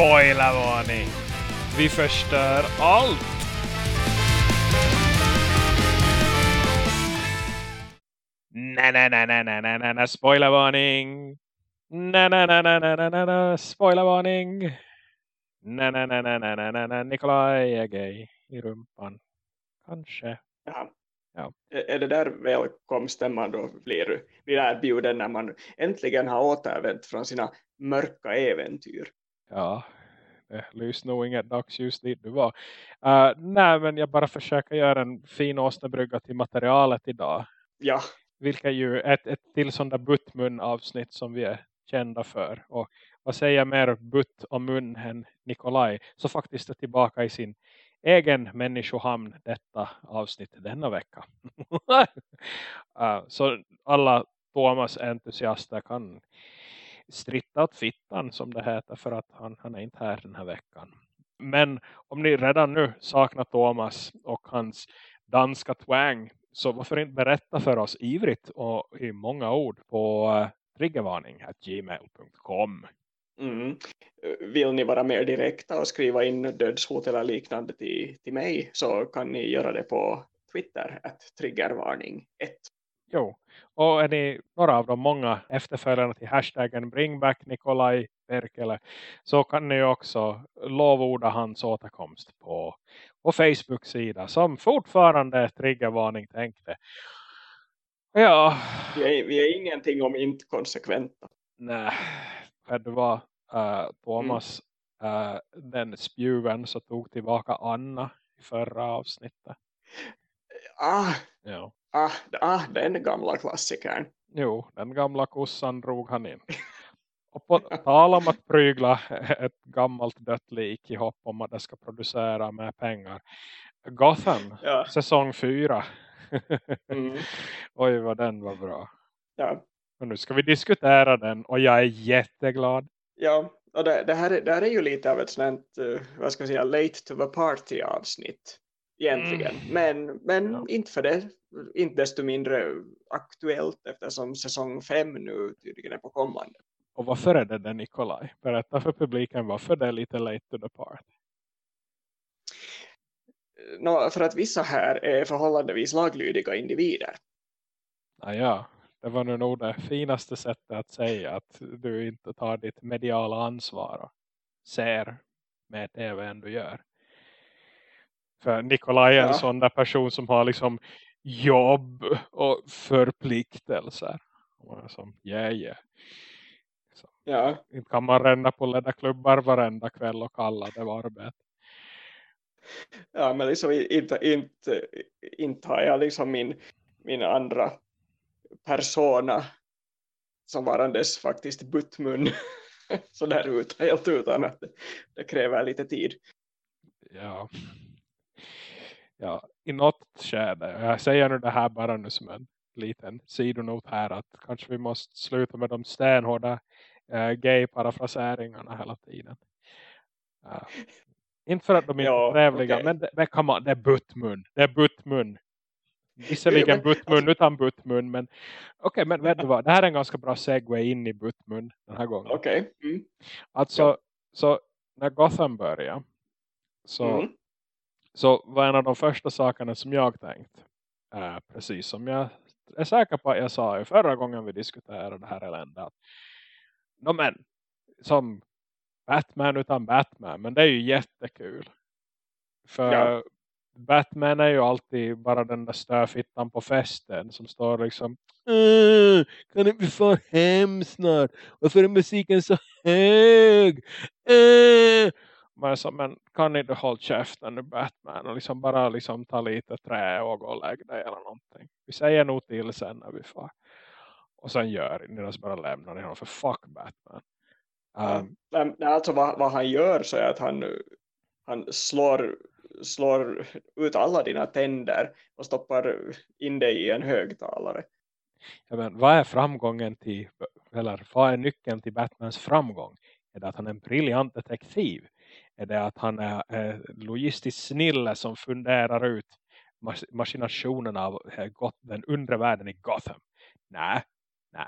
Spoilervarning! Vi förstör allt! Nej, nej, nej, nej, nej, nej, nej, spoilervarning! Nej, nej, nej, nej, nej, nej, nej, spoilervarning! Nej, nej, nej, nej, nej, nej, nej, nej, Nikolaj är gay i rumpan. Kanske. Ja. Ja. Är det där välkomsten man då blir, blir erbjuden när man äntligen har återvänt från sina mörka äventyr? Ja, det lyser nog inget dagsljus dit du var. Uh, nej, men jag bara försöker göra en fin åsnebrygga till materialet idag. Ja, Vilket ju är ett, ett till sånt där buttmun avsnitt som vi är kända för. Och vad säger mer butt och mun än Nikolaj. Så faktiskt är tillbaka i sin egen människohamn detta avsnitt denna vecka. uh, så alla Thomas entusiaster kan stritta åt fittan som det heter för att han, han är inte här den här veckan. Men om ni redan nu saknar Thomas och hans danska twang så varför inte berätta för oss ivrigt och i många ord på eh, triggervarning.gmail.com mm. vill ni vara mer direkta och skriva in dödshot eller liknande till, till mig så kan ni göra det på Twitter, att triggervarning 1. Jo, och är ni några av de många efterföljarna till hashtaggen bringback Nikolaj Perkele så kan ni också lovorda hans återkomst på, på Facebook-sida som fortfarande är triggervarning tänkte. Ja, Vi är, vi är ingenting om inte konsekventa. nej, vet du vad uh, Thomas uh, den spjuven så tog tillbaka Anna i förra avsnittet. Ah, Ja. Ah, ah, den gamla klassikern. Jo, den gamla kossan drog han in. Och på tal om att prygla ett gammalt dött lik i hopp om att det ska producera med pengar. Gotham, Ja. säsong 4. Mm. Oj vad den var bra. Ja. Och nu ska vi diskutera den och jag är jätteglad. Ja, och det, det, här, är- det här är ju lite av ett sånt, uh, vad ska jag säga, late to the party avsnitt egentligen. Men, men Mm. Ja. inte för det, inte desto mindre aktuellt eftersom säsong fem nu tydligen är på kommande. Och varför är det det Nikolaj? Berätta för publiken varför det är lite late to the party. Nå, för att vissa här är förhållandevis laglydiga individer. Ah, ja, det var nu nog det finaste sättet att säga att du inte tar ditt mediala ansvar och ser med tv än du gör. För Nikolaj är en Ja. sån där person som har liksom jobb och förpliktelser. Som, yeah, yeah. Så, Ja, inte kan man ränna på ledarklubbar varenda kväll och kalla det arbete. ja men liksom inte, inte, inte har jag liksom min, min andra persona som varandes faktiskt buttmun så där ut, helt utan att det, det kräver lite tid. Ja. Ja, i något skede. Jag säger nu det här bara nu som en liten sidonot här att kanske vi måste sluta med de stenhårda uh, gay-parafraseringarna hela tiden. Uh, inte för att de inte Ja, är trevliga, okej. men det, men come on, det är buttmun. Det är buttmun. Visserligen Men, buttmun alltså- utan buttmun, men okej, men vet du vad? Det här är en ganska bra segway in i buttmun den här gången. Okej. Mm. Alltså, Ja. så när Gotham började så Mm. Så var en av de första sakerna som jag tänkt. Eh, precis som jag är säker på att jag sa i förra gången vi diskuterade det här eländet. No, men, som Batman utan Batman. Men det är ju jättekul. För Ja. Batman är ju alltid bara den där störfittan på festen. Som står liksom. "Äh, kan inte vi få hem snart? Varför är musiken så hög? Äh. Man är så, men kan inte hålla käften nu Batman och liksom bara liksom ta lite trä och gå och lägga dig eller någonting. Vi säger nog till sen när vi får. Och sen gör ni det så bara lämnar ni honom för fuck Batman. Um, Men, men alltså vad, vad han gör så är att han, han slår, slår ut alla dina tänder och stoppar in dig i en högtalare. ja, men, vad är framgången till, eller vad är nyckeln till Batmans framgång? Är det att han är en briljant detektiv? Är det att han är eh, logistiskt snille som funderar ut mas machinationen av eh, den undre världen i Gotham? Nej, nej.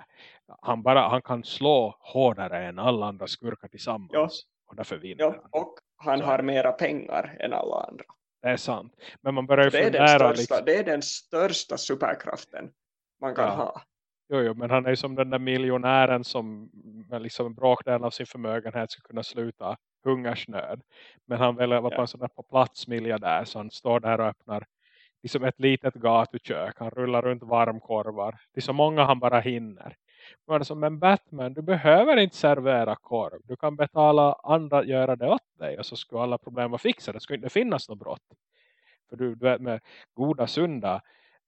Han, bara, han kan slå hårdare än alla andra skurkar tillsammans. Ja. och därför vinner ja, han. och han Så. har mera pengar än alla andra. Det är sant. Men man börjar Det är, den största, liksom, det är den största superkraften man kan Ja. ha. jo, jo, men han är ju som den där miljonären som med liksom en bråkdel av sin förmögenhet ska kunna sluta hungersnöd. Men han vill vara Ja. på en sån där på plats miljardär så han står där och öppnar liksom ett litet gatukök. Han rullar runt varmkorvar. Det är så många han bara hinner. Men, som, men Batman, du behöver inte servera korv. Du kan betala andra att göra det åt dig. Och så skulle alla problem vara fixade. Det skulle inte finnas något brott. För du, du vet med goda, sunda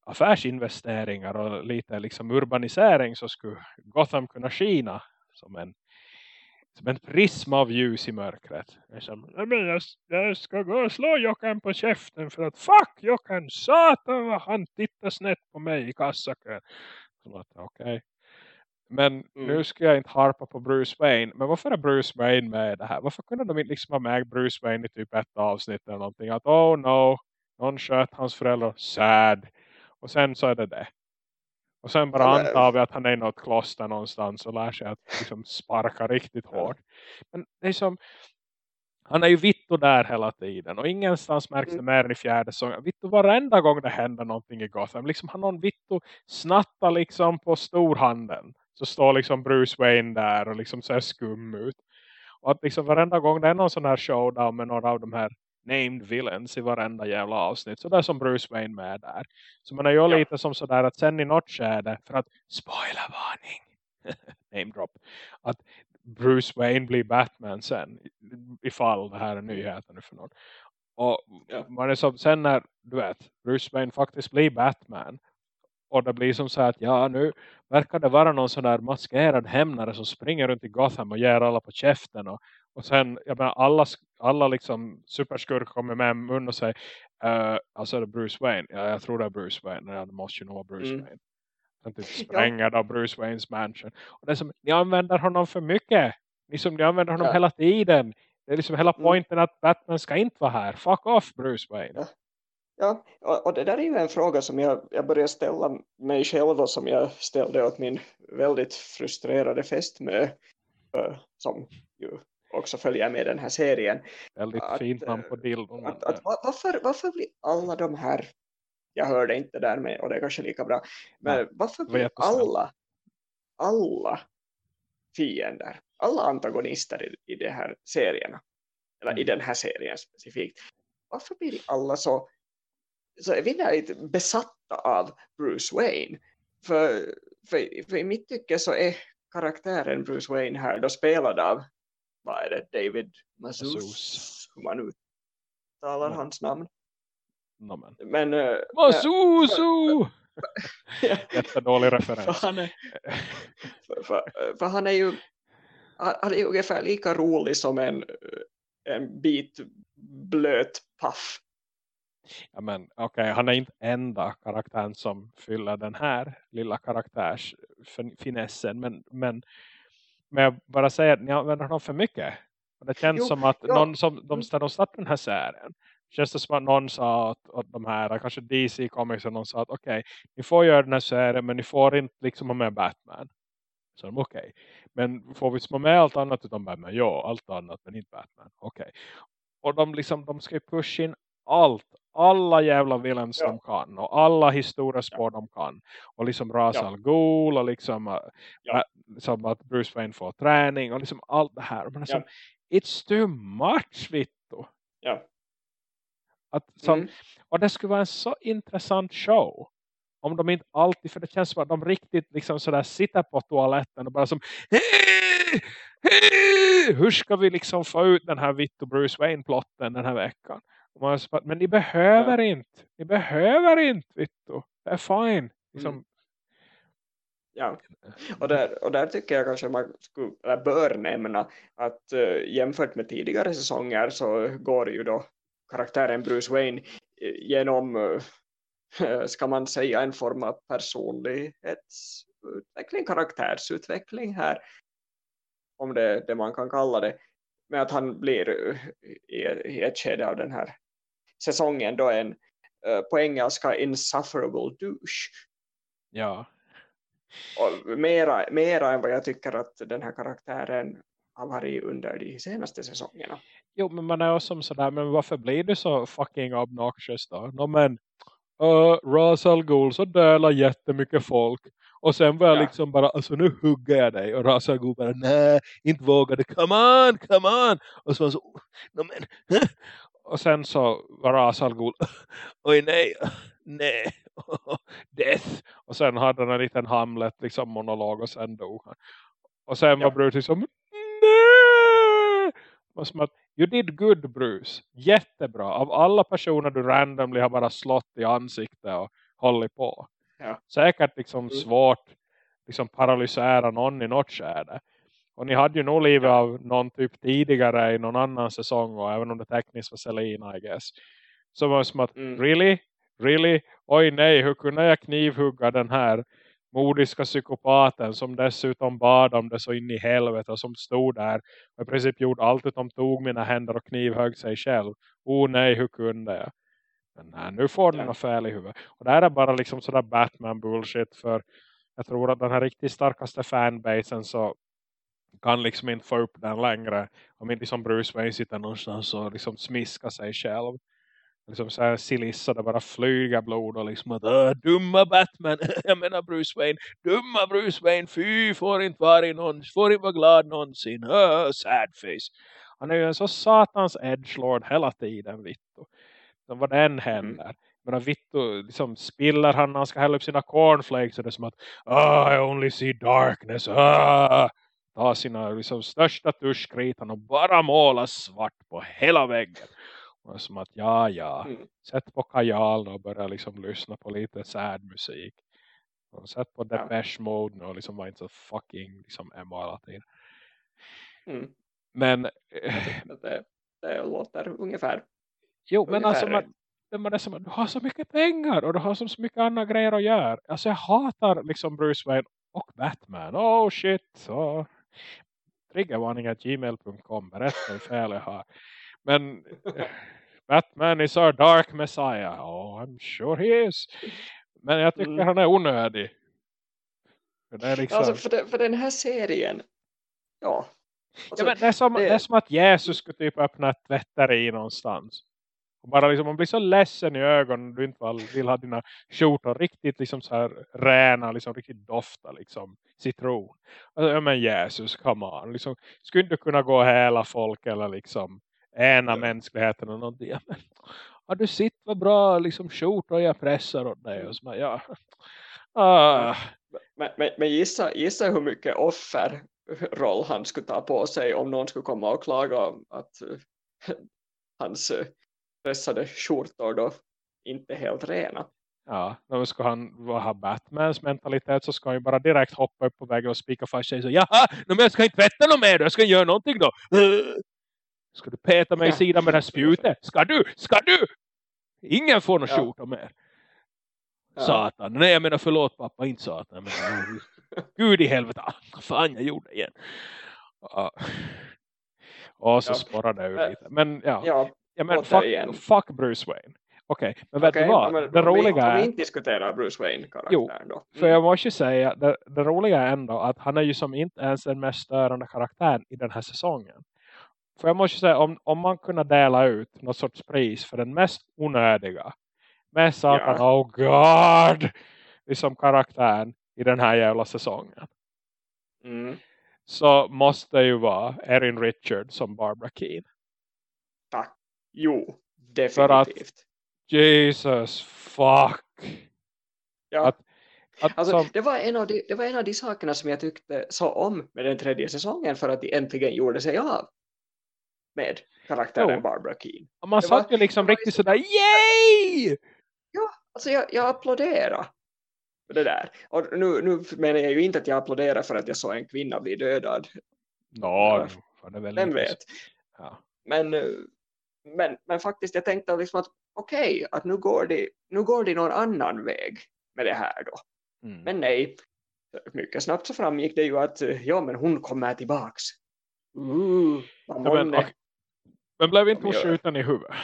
affärsinvesteringar och lite liksom urbanisering så skulle Gotham kunna skina som en som en prisma av ljus i mörkret. Det är som, "Nej, men jag, jag ska gå och slå Jockan på käften för att fuck Jockan, satan vad han tittar snett på mig i kassakön. Okej. Men Mm. nu ska jag inte harpa på Bruce Wayne. Men varför är Bruce Wayne med i det här? Varför kunde de inte liksom ha med Bruce Wayne i typ ett avsnitt eller någonting? Att oh no, någon sköt hans föräldrar. Sad. Och sen så är det det. Och sen bara antar vi att han är i något kloster någonstans och lär sig att liksom sparka riktigt hårt. Men det är som, han är ju Vitto där hela tiden. Och ingenstans märks det Mm. mer än i fjärde säsongen. Vitto varenda gång det händer någonting i Gotham. Liksom har någon Vitto snattar liksom på storhandeln. Så står liksom Bruce Wayne där och liksom ser skum ut. Och att liksom varenda gång det är någon sån här showdown med några av de här named villains i varenda jävla avsnitt. Så där som Bruce Wayne med där. Så man är ju Ja. lite som sådär att sen i något skärde för att spoilervarning. name drop. Att Bruce Wayne blir Batman sen. Ifall det här är nyheten för någon. Och Ja. man är som sen när du vet Bruce Wayne faktiskt blir Batman. Och det blir som så att ja nu verkar det vara någon sån där maskerad hämnare som springer runt i Gotham och ger alla på käften. Och, och sen, jag menar alla, alla liksom superskurkar kommer med mun och säger uh, alltså är det Bruce Wayne? Ja, jag tror det är Bruce Wayne. Ja, det måste ju nog vara Bruce Mm. Wayne. Sen typ spränger då Bruce Waynes mansion. Och det är som, ni använder honom för mycket. Ni som ni använder honom Ja. hela tiden. Det är liksom hela Mm. poängen att Batman ska inte vara här. Fuck off Bruce Wayne. Ja. Ja, och, och det där är ju en fråga som jag, jag börjar ställa mig själv och som jag ställde åt min väldigt frustrerade fästmö eh, som ju också följer med den här serien. Väldigt Att, fint namn eh, på dildon. Att, att, va- varför, varför blir alla de här, jag hörde inte där med och det är kanske lika bra, men Nej, varför var blir alla, alla fiender, alla antagonister i, i de här serierna, eller i Mm. den här serien specifikt, varför blir alla så, så evinnerligt besatta av Bruce Wayne? För, för, för i mitt tycke så är karaktären Bruce Wayne här då spelad av, vad är det, David Mazouz. hur man uttalar Ja. hans namn. no, men. Men eh, Masuzu! ja, Jättedålig för, referens. han är, för, för, för han är ju han är ungefär lika rolig som en, en bit blöt paff. Ja, men okej, han är inte enda karaktären som fyller den här lilla karaktärs fin- finessen. Men, men, men jag bara säger att ni använder honom för mycket. Och det känns Jo, som att ja. någon som, de, Mm. de startade den här serien känns det som att någon sa att, att de här, kanske DC Comics och någon sa att okej, ni får göra den här serien men ni får inte liksom ha med Batman. Så de okej. Men får vi ha med allt annat utom Batman? Ja, allt annat men inte Batman. Okej. Och de liksom, de ska ju pusha in allt. Alla jävla villains Ja. de kan. Och alla historiespår de kan. Och liksom Ra's Ja. al Ghul. Och liksom, äh, Ja. äh, som att Bruce Wayne får träning. Och liksom allt det här. Men alltså, Ja. it's too much, Vitto. Ja. Att, som, Mm. Och det skulle vara en så intressant show. Om de inte alltid, för det känns som att de riktigt liksom sådär sitter på toaletten och bara som "Hej! Hej! Hur ska vi liksom få ut den här Vitto Bruce Wayne-plotten den här veckan? Och man bara, Men ni behöver inte. Ni behöver inte Vitto. Det är fine. Liksom, Mm. Ja, och där, och där tycker jag kanske man skulle, eller bör nämna att uh, jämfört med tidigare säsonger så går ju då karaktären Bruce Wayne eh, genom, uh, ska man säga, en form av personlighetsutveckling, karaktärsutveckling här, om det det man kan kalla det, med att han blir i, i ett skede av den här säsongen då en uh, på engelska insufferable douche ja. och mera, mera än vad jag tycker att den här karaktären har varit under de senaste säsongerna. Jo, men man är också som sådär, men varför blir du så fucking obnoxious då? No, men, uh, Ra's al Ghul så dödar jättemycket folk. Och sen var jag Ja. liksom bara, alltså nu hugger jag dig. Och Ra's al Ghul bara, nej, inte vågade. Come on, come on. Och så var så, no, men, Och sen så var Ra's al Ghul, oj nej, nej, death. Och sen hade han en liten Hamlet liksom monolog och sen dog han. Och sen Ja. var Bruce liksom, nej! Och som att, you did good Bruce. Jättebra. Av alla personer du randomly har bara slått i ansiktet och hållit på. Ja. Säkert liksom Mm. svårt liksom paralysera någon i något skärde. Och ni hade ju nog livet av någon typ tidigare i någon annan säsong. Och även om det tekniskt var Selina I guess. Så var det som att, Mm. really? Really? Oj nej, hur kunde jag knivhugga den här modiska psykopaten som dessutom bad om det så in i helvete och som stod där och i princip gjorde allt utom tog mina händer och knivhögg sig själv. Oh nej, hur kunde jag? Men nej, nu får den något fel i huvudet. Och det här är bara liksom sådär Batman bullshit för jag tror att den här riktigt starkaste fanbasen så kan liksom inte få upp den längre om inte som Bruce Wayne sitter någonstans och liksom smiska sig själv. Liksom så här silissa, det bara flyger blod och liksom att "Åh, dumma Batman, jag menar Bruce Wayne, dumma Bruce Wayne, fy får inte vara i någon, får inte vara glad någonsin, Åh, sad face. Han är ju en så satans edgelord hela tiden, Vittu. Så vad den händer. Men Vittu liksom spiller han när han ska hälla upp sina cornflakes och det är som att ah, I only see darkness. Ah! Ta sina liksom, största tuschkritan och bara måla svart på hela väggen. Och som att ja, ja. Mm. Sätt på Kajal och börja liksom lyssna på lite sad musik. Och sätt på Ja. Depeche Mode nu och liksom var inte så fucking liksom emo hela tiden. Mm. Men det, det låter ungefär. jo, men alltså ungefär man, men man är som att du har så mycket pengar och du har så mycket andra grejer att göra. Alltså jag hatar liksom Bruce Wayne och Batman. Oh shit. Oh. Triggervarning gmail.com. Berätta hur fel jag har. Men eh, Batman is our dark messiah. Oh, I'm sure he is. Men jag tycker Mm. han är onödig. För det är liksom... Alltså för, det, för den här serien. Ja. ja, Alltså, men det, är som, det- det är som att Jesus skulle typ öppna ett tvätteri någonstans. Och bara liksom, man blir så ledsen i ögonen du inte vill, ha dina skjortor riktigt liksom så här rena, liksom riktigt dofta liksom citron. Alltså, ja men Jesus, come on. Liksom, skulle du kunna gå hela folk eller liksom ena Ja. mänskligheten och någonting. Ja, men, ja, du sitter vad bra liksom skjortor jag pressar åt dig. Och så, bara, ja. Ah, men, men, men gissa, gissa hur mycket offerroll han skulle ta på sig om någon skulle komma och klaga om att hans eh, pressade skjortor då inte helt rena. Ja, då ska han ha Batmans mentalitet så ska han ju bara direkt hoppa upp på vägen och spika fast sig så jaha, men jag ska inte tvätta något mer då, jag ska göra någonting då. Ska du peta mig i sidan med det här spjutet? Ska du? Ska du? Ingen får någon Ja. skjorta mer. Ja. Satan. Nej, jag menar förlåt pappa, inte satan. Men, Gud i helvete. Ah, fan, jag gjorde det igen. Ja. Och så Ja. spårade det ur lite. Men ja, Ja, ja men fuck, fuck Bruce Wayne. Okej, men vet okej, du vad? men det roliga är... vi inte diskuterar Bruce Wayne-karaktären då. För jag måste ju säga, det, det roliga är ändå att han är ju som inte ens den mest störande karaktären i den här säsongen. För jag måste säga, om, om man kunde dela ut något sorts pris för den mest onödiga, mest satan, Ja. oh god, liksom karaktären i den här jävla säsongen. Mm, Så måste det ju vara Erin Richard som Barbara Keane. tack. Jo, För att- definitivt. Jesus, fuck. Ja. att- Att, Alltså, som, det, var en av de, det var en av de sakerna som jag tyckte så om med den tredje säsongen för att de äntligen gjorde sig av med karaktären Jo. Barbara Keane. man det var- satt ju liksom var riktigt sådär, yay! Alltså jag, jag applåderar det där. Och nu, nu menar jag ju inte att jag applåderar för att jag såg en kvinna bli dödad. Var väl Vem vet? Ja. Men, eh, men, men faktiskt jag tänkte liksom att okej, att nu går, de, nu går de någon annan väg med det här då. Mm. Men nej, mycket snabbt så framgick det ju att eh, ja men hon kommer tillbaks. Uh, Ja, men, och, men blev inte hon skjuten i huvudet?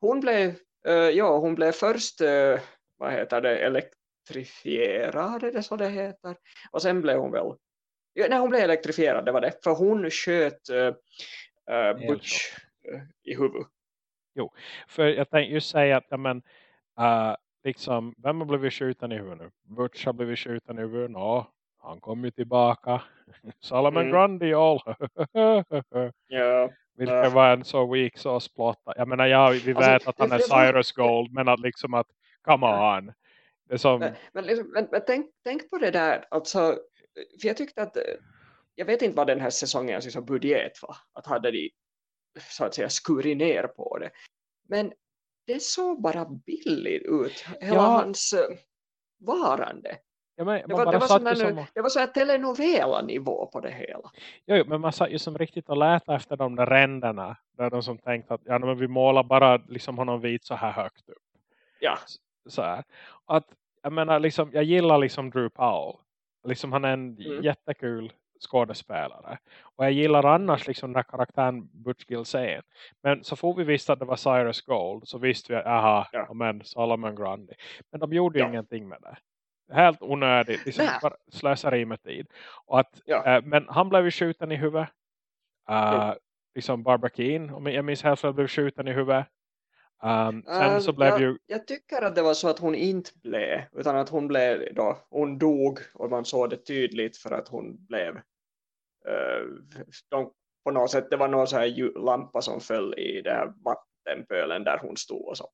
Hon blev, eh, ja hon blev först, eh, vad heter det, elektrifierad, är det så det heter? Och sen blev hon väl Ja, när hon blev elektrifierad, det var det. För hon sköt uh, uh, Butch uh, i huvudet. Jo, för jag tänkte just säga att ja, men, uh, liksom, vem har blivit skjuten i huvudet nu? Butch har blivit skjuten i huvudet. Nå, han kom ju tillbaka. Solomon mm. Grundy all. ja. Vilket uh. var en så weak så splotta. Jag menar, ja, vi alltså, vet att han är Cyrus Gold. Men att liksom att, come on. Det som... Men, men, liksom, men, men tänk, tänk på det där. Alltså, för jag tyckte att jag vet inte vad den här säsongens liksom, budget var. Att hade de så att säga skurit ner på det. Men det såg bara billigt ut. Hela ja. hans uh, varande. Ja, men, det, var, det, var sån som... det var så här telenovela-nivå på det hela. Jo, men man satt ju som riktigt och lät efter de där ränderna. Där de som tänkte att ja, men vi målar bara liksom honom vit så här högt upp. Ja. Så här. Att, jag menar, liksom, jag gillar liksom Drew Powell. Liksom han är en mm. jättekul skådespelare. Och jag gillar annars liksom den här karaktären Butch Gilsane. Men så får vi visste att det var Cyrus Gold. Så visste vi att, aha, ja. men Solomon Grundy. Men de gjorde ja. ingenting med det. Helt onödigt. Liksom bara slösari med tid. Och att, ja. äh, men han blev ju skjuten i huvudet. Uh, liksom Barbara Keane. Om jag minns helt blev skjuten i huvudet. Um, sen så blev jag, ju... jag tycker att det var så att hon inte blev utan att hon blev då, hon dog och man såg det tydligt för att hon blev uh, de, på något sätt, det var någon så här lampa som föll i den här vattenpölen där hon stod och så.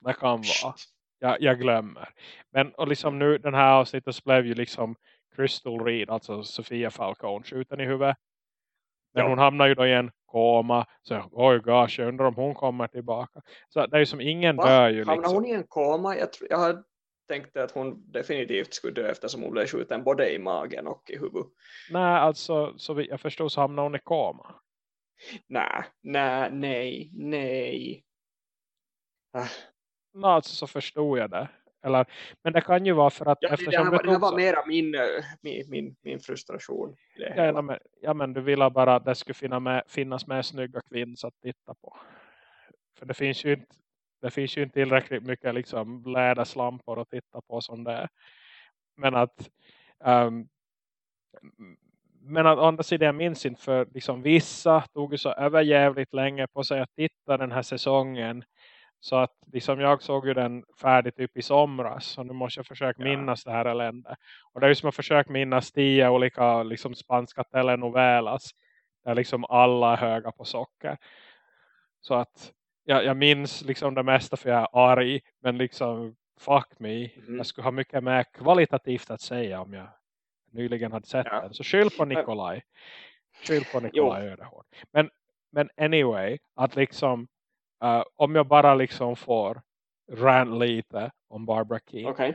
Det kan vara. Jag, jag glömmer. Men och liksom nu, den här avsnittet så blev ju liksom Crystal Reed, alltså Sofia Falcone skjuten i huvudet. Men ja. hon hamnar ju då i en koma. Så oj gosh, jag undrar om hon kommer tillbaka. Så det är ju som ingen Va? dör ju. Liksom. Hamnar hon i en koma? Jag, tror, jag har tänkt att hon definitivt skulle dö eftersom hon blev skjuten både i magen och i huvudet. Nej, alltså så jag förstår så hamnar hon i koma. Nej, nej, nej, nej. Ah. Nej, alltså så förstod jag det. Eller, men det kan ju vara för att... Ja, eftersom det, här, var, det här var mera min, min, min, min frustration. Ja, men, ja, men du ville bara att det skulle finna med, finnas med snygga kvinnor att titta på. För det finns ju inte, det finns ju inte tillräckligt mycket liksom, läderslampor att titta på som det är. Men att... Um, men att andra sidan jag minns inte för liksom, vissa tog ju så överjävligt länge på sig att titta den här säsongen så att liksom jag såg ju den färdig typ i somras. Så nu måste jag försöka minnas det här elände. Och det är ju som att försöka minnas tio olika liksom spanska telenovelas. Där liksom alla är höga på socker. Så att jag, jag minns liksom det mesta för jag är arg. Men liksom fuck me. Mm. Jag skulle ha mycket mer kvalitativt att säga om jag nyligen hade sett ja. den. Så skyll på Nikolaj. Skyll på Nikolaj Ödehård. Men, men anyway, att liksom Uh, om jag bara liksom får rant lite om Barbara Keane. Okay.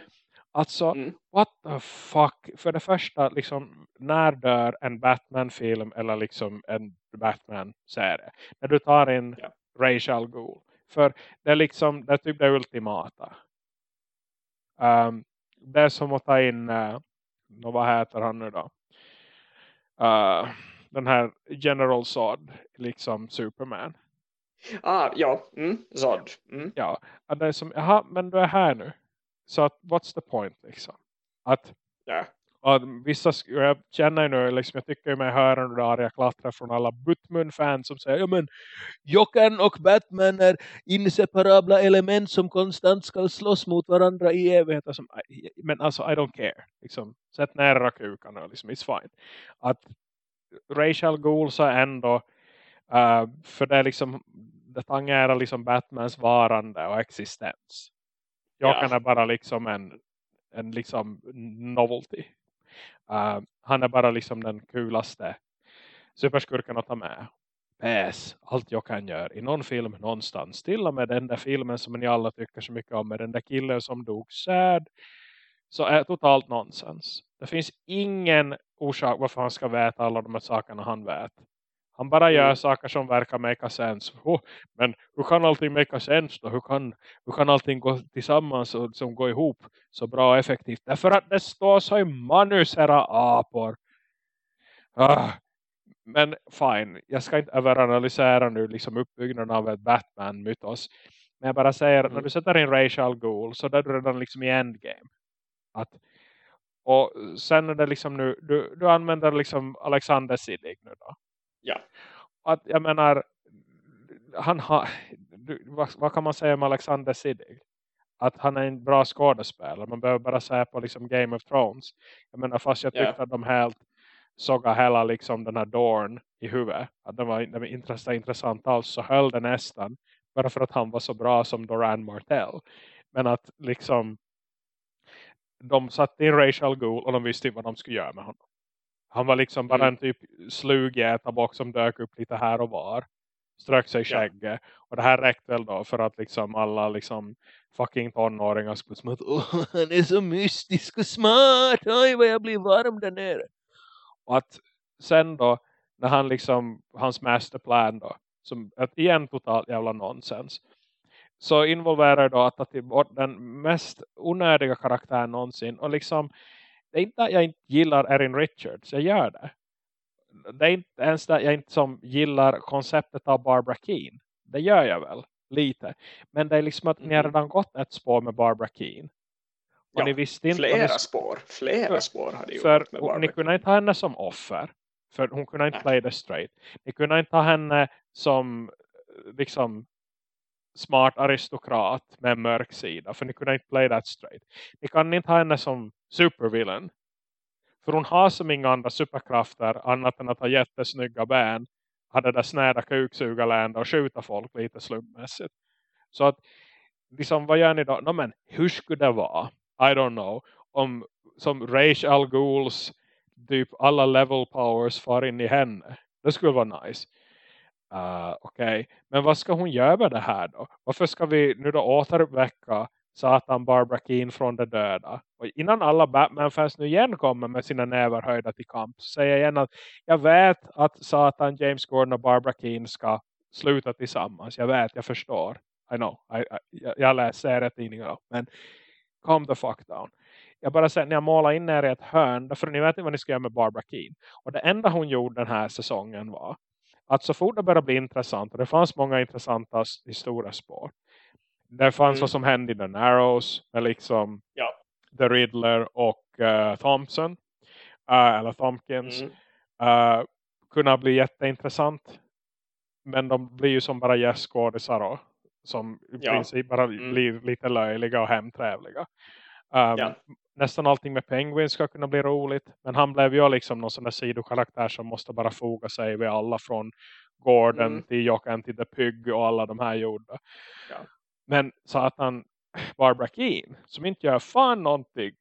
Alltså, mm. what the fuck? För det första, liksom, när dör en Batman-film eller liksom en Batman-serie? När du tar in yeah. Rachel Gould. För det är liksom, det är typ det ultimata. Um, det är som att ta in, uh, vad heter han nu då? Uh, den här General Zod, liksom Superman. Ah, ja, mm, Zod. Mm. Ja, det är som, jaha, men du är här nu. Så att, what's the point liksom? Att, ja. Att vissa, jag känner ju nu, liksom, jag tycker mig höra nu arga klattra från alla Batman-fans som säger, ja men Jokern och Batman är inseparabla element som konstant ska slåss mot varandra i evigheter. Som, men alltså, I don't care. Liksom, sätt nära kukarna, liksom, it's fine. Att Rachel Gould så ändå Uh, för det är liksom det tangerar liksom Batmans varande och existens. Jag ja. kan är bara liksom en, en liksom novelty. Uh, han är bara liksom den kulaste superskurken att ta med. PS, allt jag kan göra i någon film någonstans. Till och med den där filmen som ni alla tycker så mycket om. Med den där killen som dog sad. Så är totalt nonsens. Det finns ingen orsak varför han ska veta alla de här sakerna han vet. Han bara gör mm. saker som verkar make sense. Oh, men hur kan allting make sense då? Hur kan, hur kan allting gå tillsammans och som går ihop så bra och effektivt? Därför att det står så i manus era apor. Ah. Men fine, jag ska inte överanalysera nu liksom uppbyggnaden av ett Batman-mytos. Men jag bara säger, mm. när du sätter in Rachel Gould så är du redan liksom i endgame. Att Och sen är det liksom nu, du, du använder liksom Alexander Siddig nu då. Ja. Att jag menar, han har, vad, vad, kan man säga om Alexander Siddig? Att han är en bra skådespelare. Man behöver bara säga på liksom Game of Thrones. Jag menar fast jag tyckte yeah. att de helt såg hela liksom den här Dorn i huvudet. Att den var, den var intressant, intressant alls så höll det nästan. Bara för att han var så bra som Doran Martell. Men att liksom de satte in Rachel Gould och de visste inte vad de skulle göra med honom. Han var liksom bara mm. en typ slugätarbock som dök upp lite här och var. Strök sig skägget. Ja. Och det här räckte väl då för att liksom alla liksom fucking tonåringar skulle som att han är så mystisk och smart. Oj vad jag blir varm där nere. Och att sen då när han liksom hans masterplan då som ett igen totalt jävla nonsens så involverar då att ta bort den mest onödiga karaktären någonsin. Och liksom, det är inte att jag inte gillar Erin Richards, jag gör det. Det är inte ens att jag inte som gillar konceptet av Barbara Keane. Det gör jag väl, lite. Men det är liksom att ni har mm. redan gått ett spår med Barbara Keane. Och ja, ni visste inte flera ni... spår. Flera spår hade gjort för, med Barbara Ni kunde inte ha henne som offer. För hon kunde inte Nej. play the straight. Ni kunde inte ha henne som liksom smart aristokrat med mörk sida. För ni kunde inte play that straight. Ni kan inte ha henne som supervillain. För hon har som inga andra superkrafter annat än att ha jättesnygga ben. Ha det där snäda kuksugarlända och skjuta folk lite slumpmässigt. Så att, liksom vad gör ni då? No, men hur skulle det vara? I don't know. Om som Rage Al Ghouls typ alla level powers far in i henne. Det skulle vara nice. Uh, Okej, okay. men vad ska hon göra med det här då? Varför ska vi nu då återväcka Satan Barbara Keane från de döda? Och innan alla Batman-fans nu igen kommer med sina nävar höjda till kamp så säger jag igen att jag vet att Satan, James Gordon och Barbara Keane ska sluta tillsammans. Jag vet, jag förstår. I know, I, I, jag, läser det tidningar men calm the fuck down. Jag bara säger när jag målar in er i ett hörn, för ni vet inte vad ni ska göra med Barbara Keane. Och det enda hon gjorde den här säsongen var att så fort det började bli intressant och det fanns många intressanta historiespår, det fanns mm. vad som hände i The Narrows med liksom ja. The Riddler och uh, Thompson uh, eller Tompkins mm. uh, kunna bli jätteintressant men de blir ju som bara gästskådisar som i ja. princip bara mm. blir lite löjliga och hemträvliga. Um, ja nästan allting med Penguin ska kunna bli roligt. Men han blev ju liksom någon sån där sidokaraktär som måste bara foga sig vid alla från Gordon mm. till Jocken till The Pygg och alla de här gjorda. Ja. Men så att han Barbara Keane som inte gör fan någonting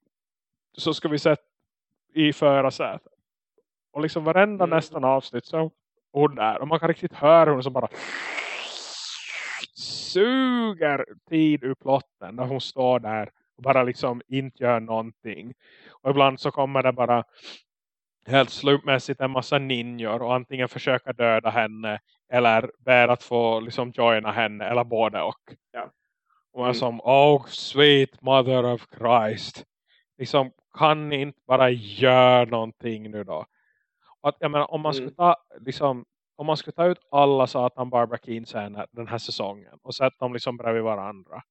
så ska vi sätta i förarsätet. Och liksom varenda mm. nästan avsnitt så hon där. Och man kan riktigt höra hon som bara suger tid ur plotten när hon står där och bara liksom inte gör någonting. Och ibland så kommer det bara helt slumpmässigt en massa ninjor och antingen försöka döda henne eller ber att få liksom joina henne eller både och. Ja. Och mm. som, oh sweet mother of Christ. Liksom, kan ni inte bara göra någonting nu då? Att, jag menar, om man mm. skulle ta liksom, om man skulle ta ut alla Satan Barbara Keane den här säsongen och sätta dem liksom bredvid varandra.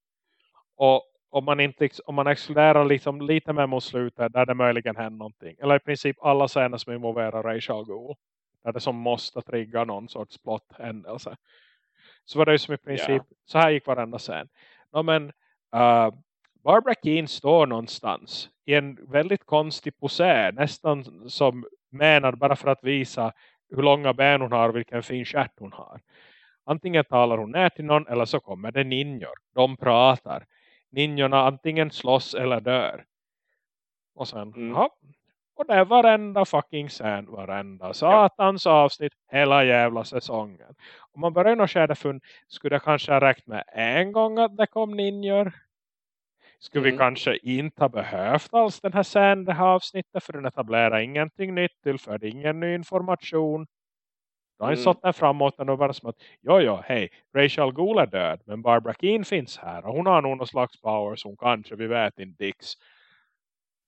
Och om man, inte, om man exkluderar liksom lite mer mot slutet där det möjligen händer någonting. Eller i princip alla scener som involverar Rachel Gould. Där det som måste trigga någon sorts plot-händelse. Så var det ju som i princip, yeah. så här gick varenda scen. No, men uh, Barbara Keane står någonstans i en väldigt konstig posé. Nästan som menad bara för att visa hur långa ben hon har och vilken fin stjärt hon har. Antingen talar hon ner till någon eller så kommer det ninjor. De pratar ninjorna antingen slåss eller dör. Och sen, mm. ja. Och det är varenda fucking scen, varenda satans ja. avsnitt, hela jävla säsongen. Om man börjar nog skära fund, skulle det kanske ha räckt med en gång att det kom ninjor? Skulle mm. vi kanske inte ha behövt alls den här scenen, det här avsnittet, för den etablerar ingenting nytt, tillför ingen ny information. Då har mm. satt den framåt och bara som att, jo jo, hej, Rachel Gould är död, men Barbara Keane finns här och hon har nog någon slags power som kanske, vi vet inte, Dix.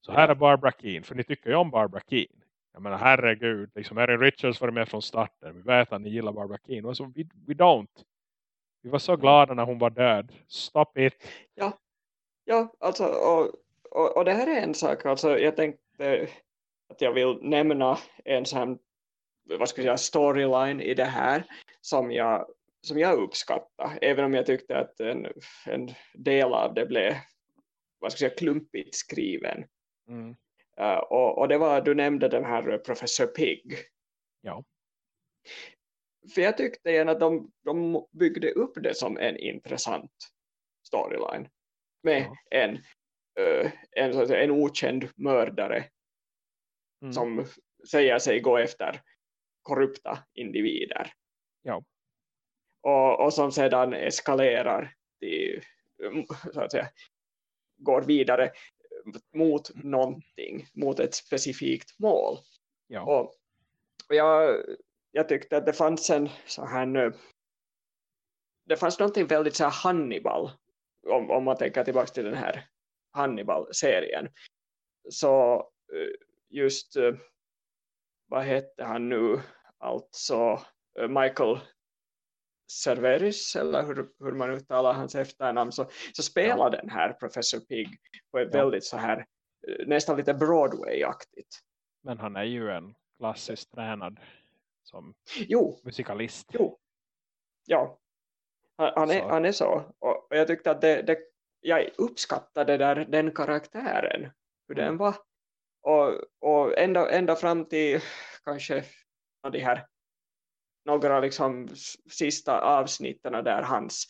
Så här är Barbara Keane, för ni tycker ju om Barbara Keane. Jag menar, herregud, liksom Erin Richards var med från starten. Vi vet att ni gillar Barbara Keane. Alltså, we, we don't. Vi var så glada när hon var död. Stop it. Ja, ja alltså, och, och, och det här är en sak. Alltså, jag tänkte att jag vill nämna en sån vad ska jag säga, storyline i det här som jag, som jag uppskattar. Även om jag tyckte att en, en del av det blev vad ska jag säga, klumpigt skriven. Mm. Uh, och, och det var, du nämnde den här Professor Pig. Ja. För jag tyckte igen att de, de byggde upp det som en intressant storyline. Med Ja. en, uh, en, så säga, en okänd mördare Mm. som säger sig gå efter korrupta individer. Ja. Och, och som sedan eskalerar till, så att säga, går vidare mot någonting, mot ett specifikt mål. Ja. Och, och jag, jag tyckte att det fanns en så här nu, det fanns någonting väldigt så här Hannibal, om, om man tänker tillbaka till den här Hannibal-serien. Så eh, just, eh, vad hette han nu, alltså eh, Michael Cerveris, eller hur, hur man uttalar hans efternamn, så, så spelar den här Professor Pig på ett Ja. väldigt så här, eh, nästan lite Broadway-aktigt. Men han är ju en klassiskt tränad som Jo, musikalist. Jo. Ja. Han, han, är, Så. han är så. Och, jag tyckte att det, det, jag uppskattade där, den karaktären. Hur den Mm. var. Och, och ända, ända fram till kanske de här några liksom sista avsnitten där hans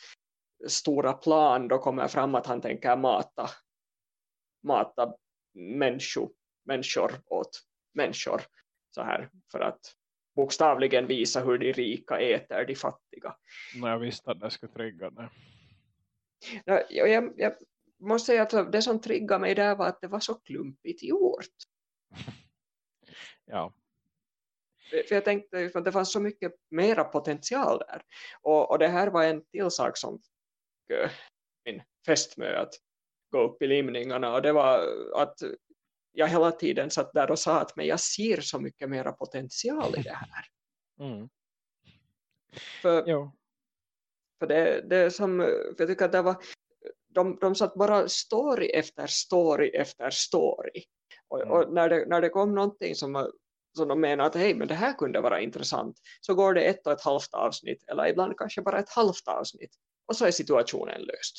stora plan då kommer fram att han tänker mata mata människor, människor åt människor så här för att bokstavligen visa hur de rika äter de fattiga. När jag visste att det skulle trigga det. Ja, Jag, jag, jag måste säga att det som triggade mig där var att det var så klumpigt gjort. Ja. För jag tänkte att det fanns så mycket mera potential där. Och, och det här var en till sak som eh, min fästmö att gå upp i limningarna. Och det var att jag hela tiden satt där och sa att men jag ser så mycket mera potential i det här. Mm. För, Jo. för det, det som, för jag tycker att det var, de, de satt bara story efter story efter story. Och, Mm. och när, det, när det kom någonting som, var- som de menar att hej men det här kunde vara intressant så går det ett och ett halvt avsnitt eller ibland kanske bara ett halvt avsnitt och så är situationen löst.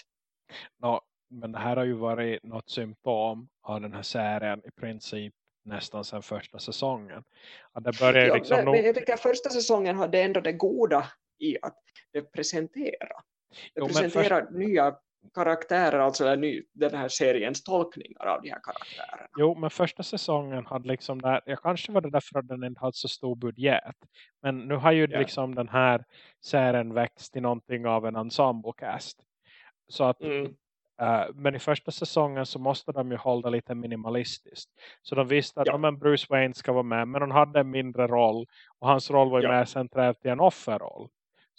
Nå, men det här har ju varit något symptom av den här serien i princip nästan sedan första säsongen. Att det Ja, liksom men, nog- men jag tycker att första säsongen hade ändå det goda i att det presenterar. Det Jo, presenterar nya karaktärer, alltså den, ny, den här seriens tolkningar av de här karaktärerna. Jo, men första säsongen hade liksom där, jag kanske var det därför att den inte hade så stor budget. Men nu har ju Ja. liksom den här serien växt till någonting av en ensemblecast. Så att, Mm. eh, men i första säsongen så måste de ju hålla lite minimalistiskt. Så de visste att Ja. men Bruce Wayne ska vara med, men han hade en mindre roll. Och hans roll var ju Ja. mer centrerat till en offerroll.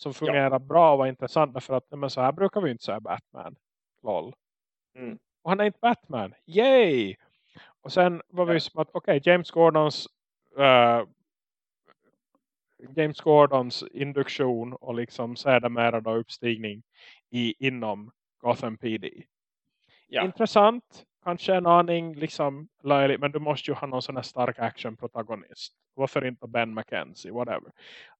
Som fungerar bra och var intressant därför att men så här brukar vi inte säga Batman. Lol. Mm. Och han är inte Batman. Yay! Och sen var vi Ja. som att okej, James Gordons eh, James Gordons induktion och liksom sedermera då uppstigning i, inom Gotham PD. Ja. Intressant, kanske en aning liksom löjligt, men du måste ju ha någon sån här stark action-protagonist. Varför inte Ben McKenzie, whatever.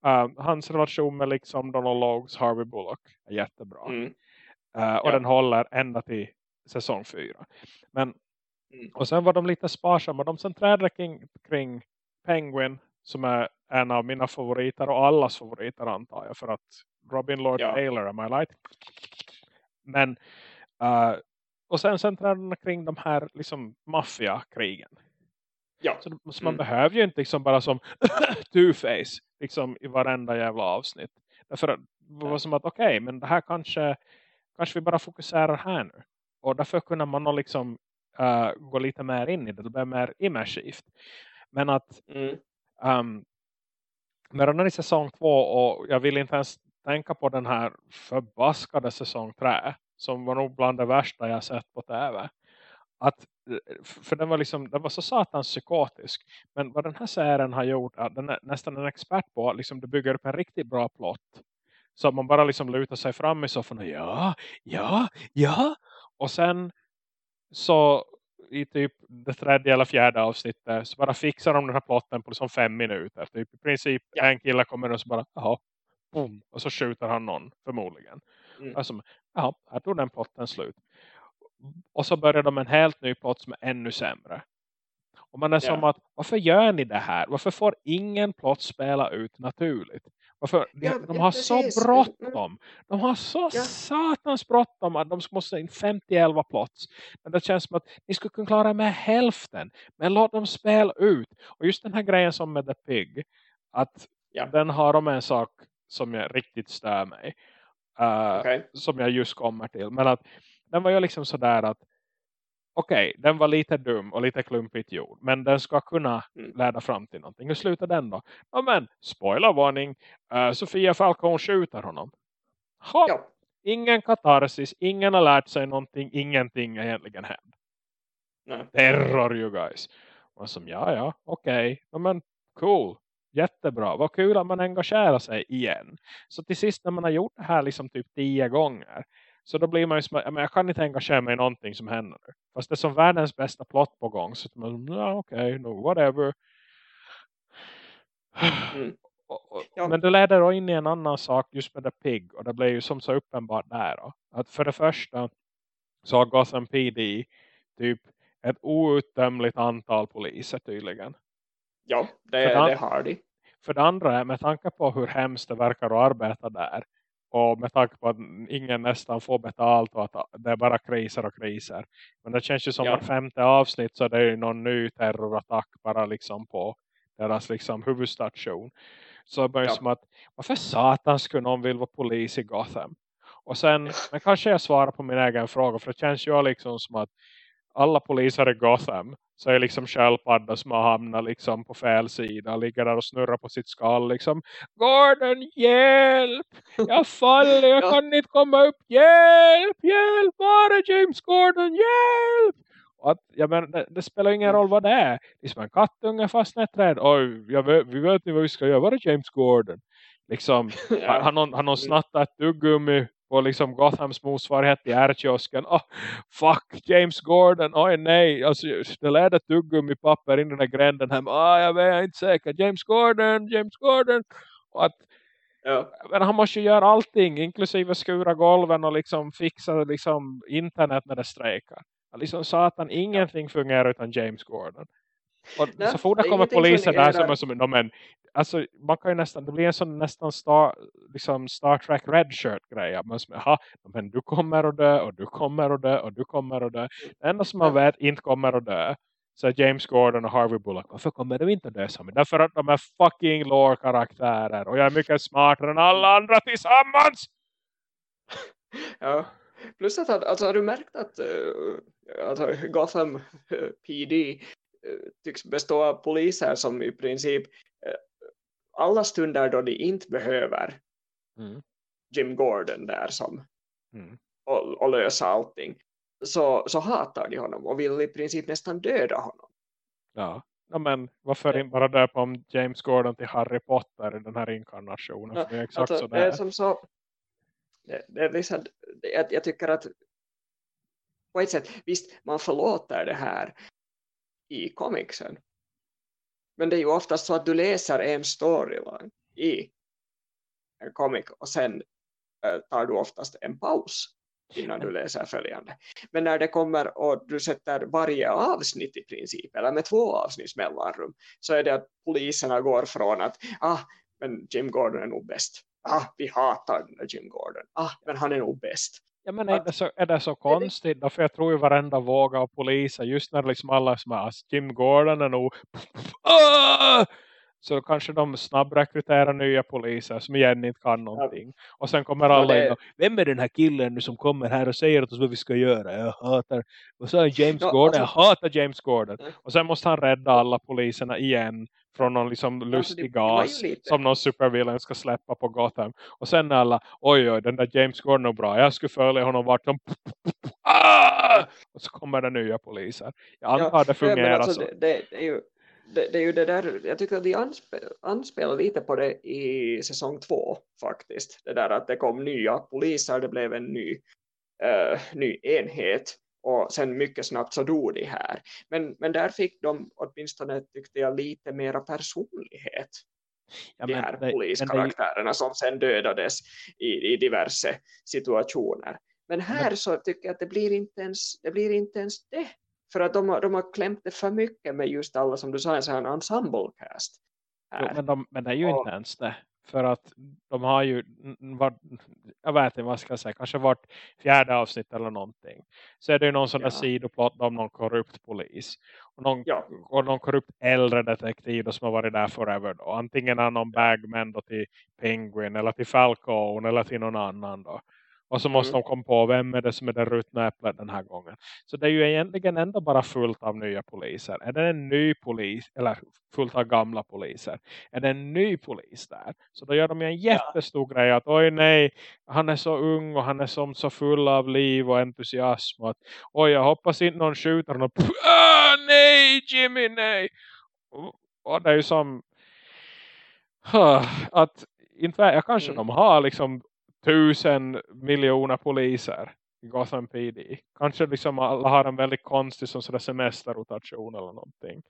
Uh, hans relation med liksom Donald Logues, Harvey Bullock är jättebra. Mm. Uh, och Ja. den håller ända till säsong fyra. Men, Mm. och sen var de lite sparsamma. De centrerade kring, kring Penguin som är en av mina favoriter och allas favoriter antar jag. För att Robin Lord Ja. Taylor, am I right? Men uh, och sen centrerade de kring de här liksom maffiakrigen. Ja. Så, så man Mm. behöver ju inte liksom bara som Two-Face liksom i varenda jävla avsnitt. Därför att det var som att okej, men det här kanske kanske vi bara fokuserar här nu. Och därför kunde man nog liksom uh, gå lite mer in i det. Det blev mer immersivt. Men att Mm. um, redan i säsong två och jag vill inte ens tänka på den här förbaskade säsong tre som var nog bland det värsta jag sett på tv. Att, eh, för den var, liksom, den var så satans psykotisk. Men vad den här serien har gjort är att den är nästan en expert på att liksom, det bygger upp en riktigt bra plott. Så att man bara liksom lutar sig fram i soffan och ja, ja, ja. Och sen så i typ det tredje eller fjärde avsnittet så bara fixar de den här plotten på liksom fem minuter. Typ i princip en kille kommer och så bara, jaha, boom, och så skjuter han någon förmodligen. Mm. Alltså, jaha, här tog den plotten slut. Och så börjar de en helt ny plott som är ännu sämre. Och man är ja. som att, varför gör ni det här? Varför får ingen plott spela ut naturligt? Varför? De, ja, de har så bråttom. De har så ja. satans bråttom att de måste in 50-11 plots. Men det känns som att ni skulle kunna klara med hälften. Men låt dem spela ut. Och just den här grejen som med The Pig. Att ja. den har de en sak som jag riktigt stör mig. Uh, okay. Som jag just kommer till. Men att den var ju liksom sådär att okej, okay, den var lite dum och lite klumpigt gjord. Men den ska kunna mm. leda fram till någonting. Hur slutar den då? Ja men, spoilervarning. Uh, Sofia Falcon skjuter honom. Hopp! Ja. Ingen katarsis. Ingen har lärt sig någonting. Ingenting egentligen hänt. Nej. Terror you guys. Och som, ja ja, okej. Okay. Ja, men cool. Jättebra. Vad kul att man engagerar sig igen. Så till sist när man har gjort det här liksom typ tio gånger så då blir man ju som jag kan inte engagera mig i någonting som händer nu. Fast det är som världens bästa plott på gång. Så man, ja okej, okay, no, whatever. Mm. Ja. Men det leder då in i en annan sak just med The Pig. Och det blir ju som så uppenbart där då. Att för det första så har Gotham PD typ ett outtömligt antal poliser tydligen. Ja, det, det, det har de. För det andra, med tanke på hur hemskt det verkar att arbeta där och med tanke på att ingen nästan får betalt och att det är bara kriser och kriser. Men det känns ju som ja. att femte avsnitt så det är ju någon ny terrorattack bara liksom på deras liksom huvudstation. Så det är ja. som att varför satan skulle någon vilja vara polis i Gotham? Och sen, men kanske jag svarar på min egen fråga för det känns ju liksom som att alla poliser i Gotham så är liksom sköldpadda som har hamnat liksom på fel sida. Ligger där och snurrar på sitt skall liksom. Gordon, hjälp! Jag faller, jag kan inte komma upp. Hjälp, hjälp! Var är James Gordon? Hjälp! att, ja, men det, det, spelar ingen roll vad det är. Det är som en kattunge fast ett träd. Oj, jag vet, vi vet inte vad vi ska göra. Var är James Gordon? Liksom, ja. han, han, han har snattat ett tuggummi på liksom Gothams motsvarighet i R-kiosken. Oh, fuck, James Gordon. Oj nej, alltså, det lärde tuggummi papper in i den här gränden. Här. Oh, jag vet inte säkert. James Gordon, James Gordon. Och att, ja. Men han måste ju göra allting, inklusive skura golven och liksom fixa liksom, internet när det strejkar. Liksom satan, ingenting fungerar utan James Gordon. Och Nej, så fort det kommer poliser där som är som, no, men, alltså, man kan ju nästan, det blir en sån nästan Star, liksom Star Trek Redshirt grej. Man som, aha, men du kommer att dö och du kommer att dö och du kommer att dö. Det enda som man vet inte kommer att dö så är James Gordon och Harvey Bullock. Varför kommer de inte att dö som Därför att de är fucking lore-karaktärer. Och jag är mycket smartare än alla andra tillsammans. ja. Plus att alltså, har du märkt att uh, alltså, Gotham uh, PD tycks bestå av poliser som i princip eh, alla stunder då de inte behöver mm. Jim Gordon där som mm. och, och lösa allting så, så hatar de honom och vill i princip nästan döda honom. Ja, ja men varför inte bara döpa om James Gordon till Harry Potter i den här inkarnationen? Ja, det är exakt alltså, så det är. som så det, det är liksom, jag, jag tycker att på ett sätt, visst man förlåter det här i comicsen. Men det är ju oftast så att du läser en storyline i en comic och sen äh, tar du oftast en paus innan du läser följande. Men när det kommer och du sätter varje avsnitt i princip, eller med två avsnitts mellanrum, så är det att poliserna går från att ah, men Jim Gordon är nog bäst. Ah, vi hatar Jim Gordon. Ah, men han är nog bäst. Ja men är det så, är det så konstigt då? För jag tror ju varenda våg av poliser just när liksom alla som är Jim Gordon är nog ah! så kanske de snabbrekryterar nya poliser som igen inte kan någonting. Ja. Och sen kommer alla det... in och, vem är den här killen nu som kommer här och säger åt oss vad vi ska göra? Jag hatar, och så James ja, Gordon, alltså... jag hatar James Gordon. Och sen måste han rädda alla poliserna igen från någon liksom lustig alltså, gas som någon supervillain ska släppa på Gotham. Och sen alla, oj oj, den där James Gordon är bra. Jag skulle följa honom vart som ah! och så kommer det nya poliser. Jag antar ja, det fungerar alltså, så. Det, det, är ju, det, det, är ju det där, jag tycker att de anspelar, anspelar lite på det i säsong två faktiskt. Det där att det kom nya poliser, det blev en ny, uh, ny enhet och sen mycket snabbt så dog de här. Men, men där fick de åtminstone tyckte jag lite mera personlighet. Ja, de här det, poliskaraktärerna det, som sen dödades i, i diverse situationer. Men här men, så tycker jag att det blir inte ens det. Blir inte ens det. För att de, de har klämt det för mycket med just alla som du sa en sån ensemble-cast. Jo, men, de, men det är ju och, inte ens det. För att de har ju, var, jag vet inte vad ska jag säga, kanske vart fjärde avsnitt eller någonting. Så är det ju någon sån där ja. sidoplott om någon korrupt polis. Och någon, ja. och någon korrupt äldre detektiv som har varit där forever då. Antingen är någon bagman då till Penguin eller till Falcone eller till någon annan då. Och så måste mm. de komma på vem är det som är det ruttna äpplet den här gången. Så det är ju egentligen ändå bara fullt av nya poliser. Är det en ny polis eller fullt av gamla poliser? Är det en ny polis där? Så då gör de ju en jättestor ja. grej att oj nej, han är så ung och han är som så full av liv och entusiasm. Och att, oj jag hoppas inte någon skjuter honom. Ah, nej Jimmy nej! Och, och det är ju som att inte jag kanske mm. de har liksom tusen miljoner poliser i Gotham PD. Kanske liksom alla har en väldigt konstig som sådär semesterrotation eller någonting.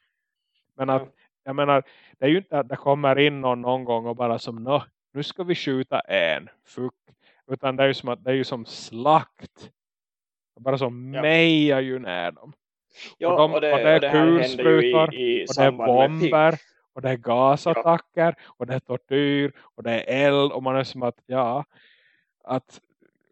Men att, jag menar, det är ju inte att det kommer in någon någon gång och bara som, Nå, nu ska vi skjuta en, fuck. Utan det är ju som, att, det är ju som slakt. Bara som ja. mejar ju ner dem. Ja, och, de, och, det, och det är kulsprutor, och det är bomber, och det är gasattacker, ja. och det är tortyr, och det är eld, och man är som att, ja, att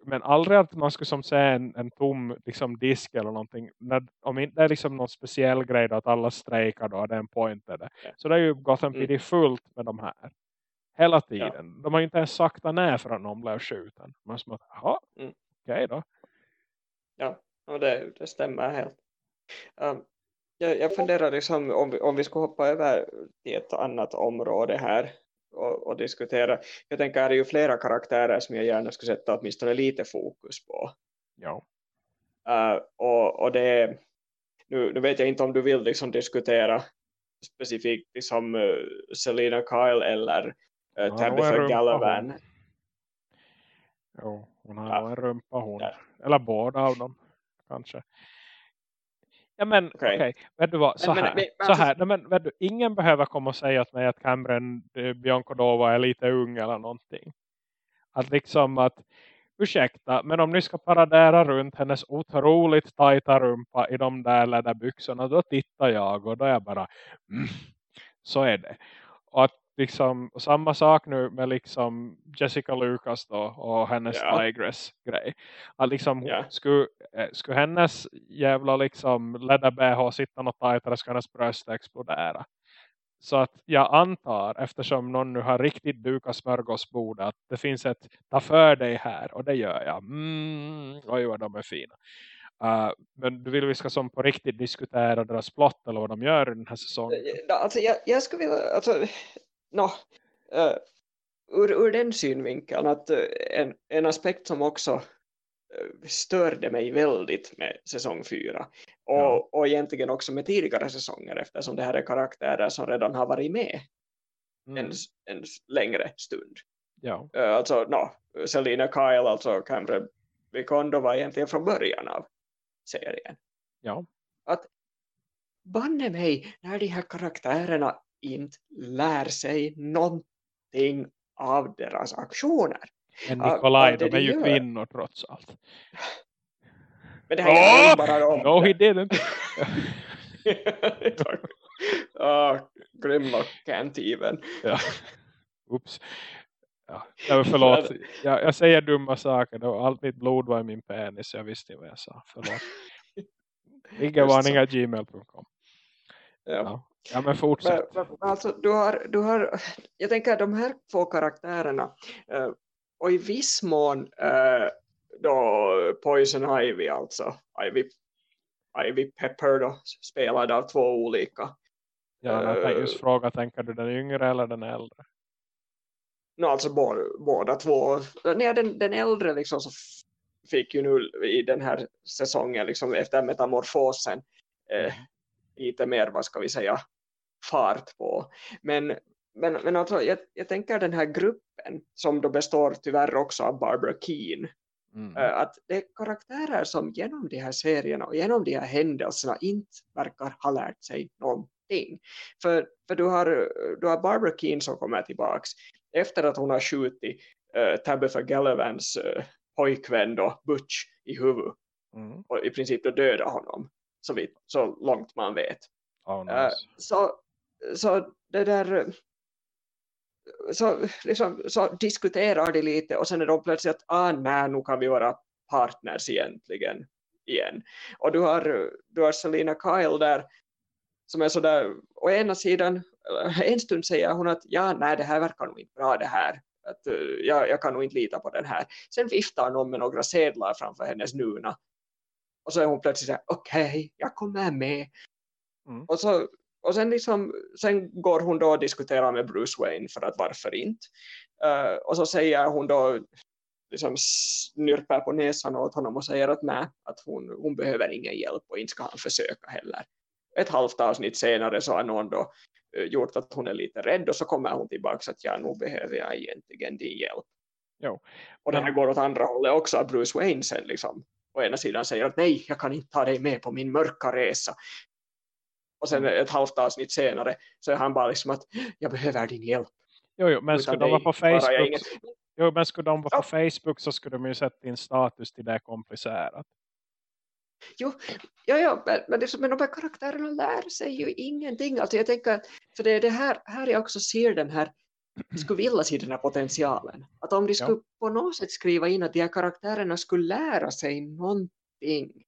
men aldrig att man skulle som säga en, en tom liksom, disk eller någonting. När, om inte det är liksom någon speciell grej då att alla strejkar då, det är en point det. Så det är ju Gotham PD mm. fullt med de här. Hela tiden. Ja. De har ju inte ens sakta ner för att någon blev skjuten. Man som att, jaha, mm. okej okay då. Ja, och det, det stämmer helt. Um, jag, jag funderar liksom om om vi ska hoppa över till ett annat område här och, och, diskutera. Jag tänker att det är ju flera karaktärer som jag gärna skulle sätta åtminstone lite fokus på. Ja. Uh, och, och det nu, nu vet jag inte om du vill liksom diskutera specifikt liksom, uh, Selina Kyle eller uh, Tabitha Gallivan. Jo, hon har ja. en rumpa hon. Ja. Eller båda av dem kanske. Ja men okej, okay. okay. vet du vad, så men, här, men, men, så här. Nej, men, vet du, ingen behöver komma och säga till mig att Cameron eh, Biancodova är lite ung eller någonting. Att liksom att, ursäkta, men om ni ska paradera runt hennes otroligt tajta rumpa i de där läderbyxorna, då tittar jag och då är jag bara, mm, så är det. Och att liksom, samma sak nu med liksom Jessica Lucas då och hennes yeah. Tigress grej. Att liksom yeah. skulle, eh, skulle hennes jävla liksom ledda BH sitta något tajtare ska hennes bröst explodera. Så att jag antar, eftersom någon nu har riktigt dukat smörgåsbord att det finns ett ta för dig här. Och det gör jag. Mm, oj vad de är fina. Uh, men du vill vi ska som på riktigt diskutera deras plott eller vad de gör i den här säsongen? Alltså, jag, jag skulle vilja, alltså, no, uh, ur, ur den synvinkeln att en, en aspekt som också störde mig väldigt med säsong 4 och, ja. och egentligen också med tidigare säsonger eftersom det här är karaktärer som redan har varit med mm. en, en längre stund. Ja. Alltså, no, Selina Kyle, alltså Cameron Vikondo var egentligen från början av serien. Ja. Att banne mig när de här karaktärerna inte lär sig någonting av deras aktioner. Men Nikolaj, de är ju gör. kvinnor trots allt. Men det här oh! bara om No, he didn't. oh, Grimlock-kantiven. ja. Ups. Ja, förlåt. Jag, jag säger dumma saker. Allt mitt blod var i min penis. Jag visste vad jag sa. Förlåt. Inga varningar gmail.com. Ja. Ja. Men fortsätt. Men, alltså, du har, du har, jag tänker de här två karaktärerna uh, och i viss mån uh, då Poison Ivy alltså Ivy, Ivy Pepper då spelad av två olika Ja, jag just fråga, tänker du den yngre eller den äldre? No, alltså båda, båda två. Nej, den, den äldre liksom så fick ju nu i den här säsongen liksom efter metamorfosen eh, lite mer, vad ska vi säga, fart på. Men, men, men alltså, jag, jag tänker den här gruppen som då består tyvärr också av Barbara Keane Mm. Uh, att det är karaktärer som genom de här serierna och genom de här händelserna inte verkar ha lärt sig någonting. För, för du, har, du har Barbara Keane som kommer tillbaks efter att hon har skjutit uh, Tabitha Galavans uh, pojkvän då, Butch i huvudet mm. och i princip då döda honom så, vitt, så långt man vet. Oh, nice. uh, så, så det där så, liksom, så diskuterar de lite och sen är de plötsligt att ah, nej, nu kan vi vara partners egentligen igen. Och du har, du har Selina Kyle där som är sådär, å ena sidan, en stund säger hon att ja, nej, det här verkar nog inte bra det här. Att, uh, jag, jag kan nog inte lita på den här. Sen viftar någon med några sedlar framför hennes nuna. Och så är hon plötsligt såhär, okej, okay, jag kommer med. Mm. Och så och sen, liksom, sen går hon då och diskuterar med Bruce Wayne för att varför inte. Uh, och så säger hon då liksom snyrpar på näsan åt honom och säger att nej, att hon, hon behöver ingen hjälp och inte ska han försöka heller. Ett halvt avsnitt senare så har någon då uh, gjort att hon är lite rädd och så kommer hon tillbaka att ja, nu behöver jag egentligen din hjälp. Jo. Och det här går åt andra hållet också att Bruce Wayne sen liksom å ena sidan säger att nej, jag kan inte ta dig med på min mörka resa och sen ett halvt avsnitt senare så är han bara liksom att jag behöver din hjälp. Jo, jo men skulle de vara på Facebook jo, men skulle de vara ja. på Facebook så skulle de ju sätta in status till det komplicerat. Jo, ja, ja, men, men, det, men de här karaktärerna lär sig ju ingenting. Alltså jag tänker, för det är det här, här jag också ser den här skulle vilja se den här potentialen. Att om de skulle ja. på något sätt skriva in att de här karaktärerna skulle lära sig någonting.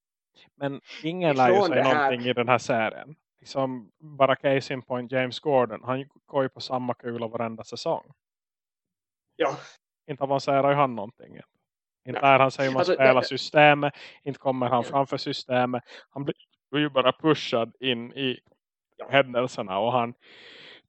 Men ingen lär ju sig någonting i den här serien liksom bara case in point James Gordon. Han går ju på samma kula varenda säsong. Ja. Inte avancerar ju han någonting. Inte lär han sig hur man alltså, spelar det... systemet. Inte kommer han framför systemet. Han blir ju bara pushad in i ja. händelserna. Och han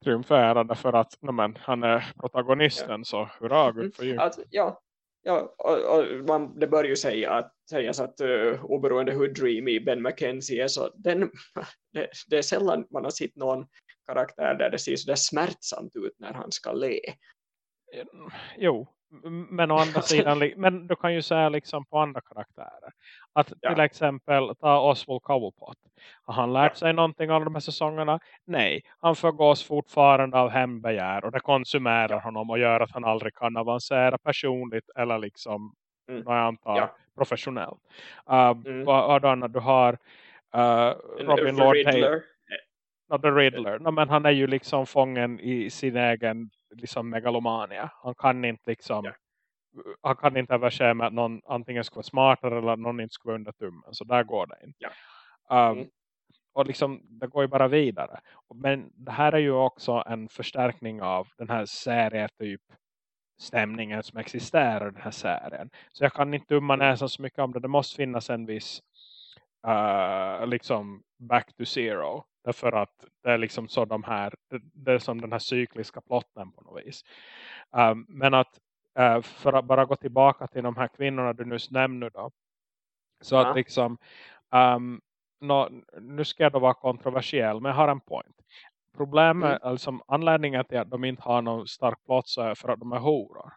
triumferade för att men, han är protagonisten. Ja. Så hurra, gud för mm. alltså, Ja, Ja, och, och man, det bör ju säga att, sägas att uh, oberoende hur dreamy Ben McKenzie är så den, det, det, är sällan man har sett någon karaktär där det ser så där smärtsamt ut när han ska le. Jo, men å andra sidan, men du kan ju säga liksom på andra karaktärer. Att till ja. exempel ta Oswald Cobblepot. Har han lärt ja. sig någonting av de här säsongerna? Nej, han förgås fortfarande av hembegär och det konsumerar ja. honom och gör att han aldrig kan avancera personligt eller liksom, mm. jag antar, ja. professionellt. Uh, mm. vad, du har uh, Robin Lord Taylor. The Riddler. No, men han är ju liksom fången i sin egen liksom megalomania. Han kan inte liksom yeah. han kan inte överse med att någon antingen ska vara smartare eller att någon inte ska vara under tummen. Så där går det inte. Yeah. Um, mm. Och liksom, det går ju bara vidare. Men det här är ju också en förstärkning av den här serietyp stämningen som existerar i den här serien. Så jag kan inte dumma mm. näsan så mycket om det. Det måste finnas en viss uh, liksom back to zero. Därför att det är liksom så de här, det, är som den här cykliska plotten på något vis. Um, men att uh, för att bara gå tillbaka till de här kvinnorna du nyss nämnde då. Så ja. att liksom, um, no, nu ska jag då vara kontroversiell men jag har en point. Problemet, mm. alltså anledningen till att de inte har någon stark plott så är för att de är horor.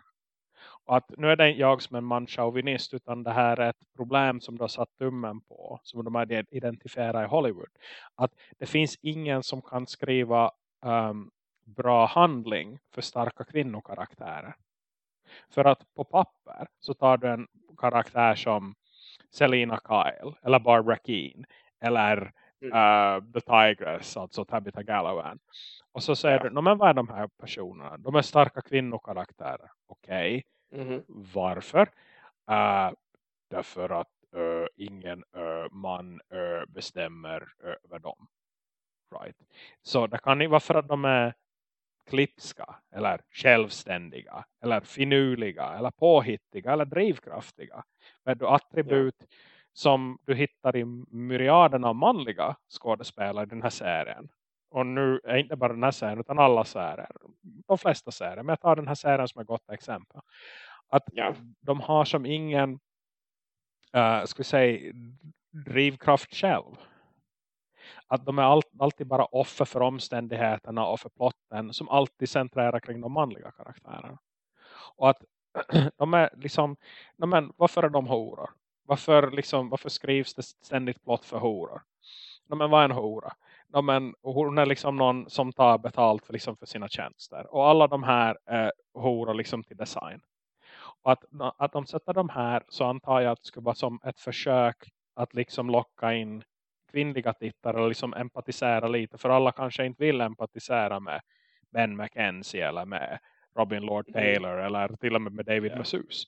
Och att nu är det inte jag som en manchauvinist utan det här är ett problem som du har satt tummen på. Som de har identifierat i Hollywood. Att det finns ingen som kan skriva um, bra handling för starka kvinnokaraktärer. För att på papper så tar du en karaktär som Selina Kyle eller Barbara Keane eller uh, The Tigress, alltså Tabitha Galawan. Och så säger ja. du, men vad är de här personerna? De är starka kvinnokaraktärer. Okej. Okay. Mm. Varför? Uh, därför att uh, ingen uh, man bestämmer över dem. Right. Så det kan ju vara för att de är klipska eller självständiga eller finurliga eller påhittiga eller drivkraftiga. Men du attribut ja. som du hittar i myriaden av manliga skådespelare i den här serien. Och nu är inte bara den här serien utan alla serier. De flesta serier. Men jag tar den här serien som ett gott exempel. Att ja. de har som ingen uh, ska vi säga drivkraft själv. Att de är all, alltid bara offer för omständigheterna och för plotten som alltid centrerar kring de manliga karaktärerna. Och att de är liksom, de är, varför är de horor? Varför, liksom, varför skrivs det ständigt plott för horor? De är vad en hora? De är, hon är liksom någon som tar betalt för, liksom, för sina tjänster. Och alla de här är horor liksom till design. Och att, att de sätter de här så antar jag att det skulle vara som ett försök att liksom locka in kvinnliga tittare och liksom empatisera lite. För alla kanske inte vill empatisera med Ben McKenzie eller med Robin Lord mm. Taylor mm. eller till och med med David yeah. Massus.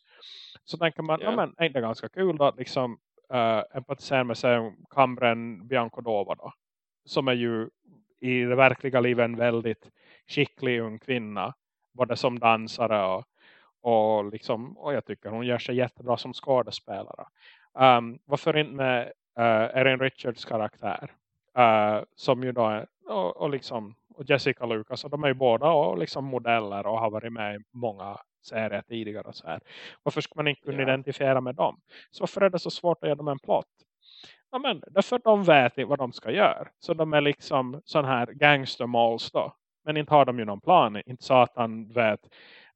Så tänker man, yeah. men är det ganska kul då att liksom uh, empatisera med sig Cameron Bianco Dova då. Som är ju i det verkliga livet en väldigt skicklig ung kvinna. Både som dansare och, och, liksom, och jag tycker hon gör sig jättebra som skådespelare. Um, varför inte med uh, Erin Richards karaktär? Uh, som ju då är, och, och liksom och Jessica Lucas. Och de är ju båda och liksom modeller och har varit med i många serier tidigare. Och så här. Varför ska man inte kunna ja. identifiera med dem? Så varför är det så svårt att ge dem en plott? Ja, men därför de vet vad de ska göra. Så de är liksom sån här gangstermåls då. Men inte har de ju någon plan. Inte han vet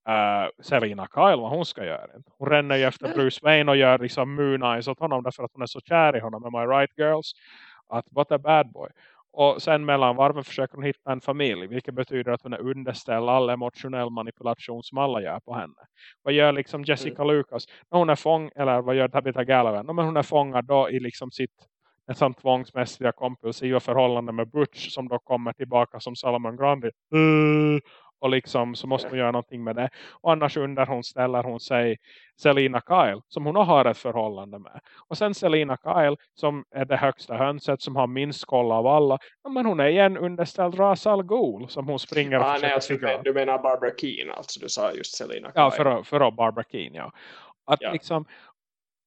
uh, Selina Kyle vad hon ska göra. Hon ränner ju efter Bruce Wayne och gör liksom moon eyes åt honom därför att hon är så kär i honom. Am I right girls? Att what a bad boy. Och sen mellan varven försöker hon hitta en familj. Vilket betyder att hon är underställd all emotionell manipulation som alla gör på henne. Vad gör liksom Jessica mm. Lucas? När hon är fång, eller vad gör Tabitha Gallivan? Men hon är fångad då i liksom sitt sånt tvångsmässiga kompulsiva förhållande med Butch som då kommer tillbaka som Salomon Grandi. Uh, och liksom så måste hon göra någonting med det. Och annars under hon ställer hon sig Selina Kyle som hon har ett förhållande med. Och sen Selina Kyle som är det högsta hönset som har minst koll av alla. Men hon är igen underställd Ras Al Ghul som hon springer och ah, nej, alltså, Du menar Barbara Keane alltså du sa just Selina Kyle. Ja för, för Barbara Keane ja. Att ja. liksom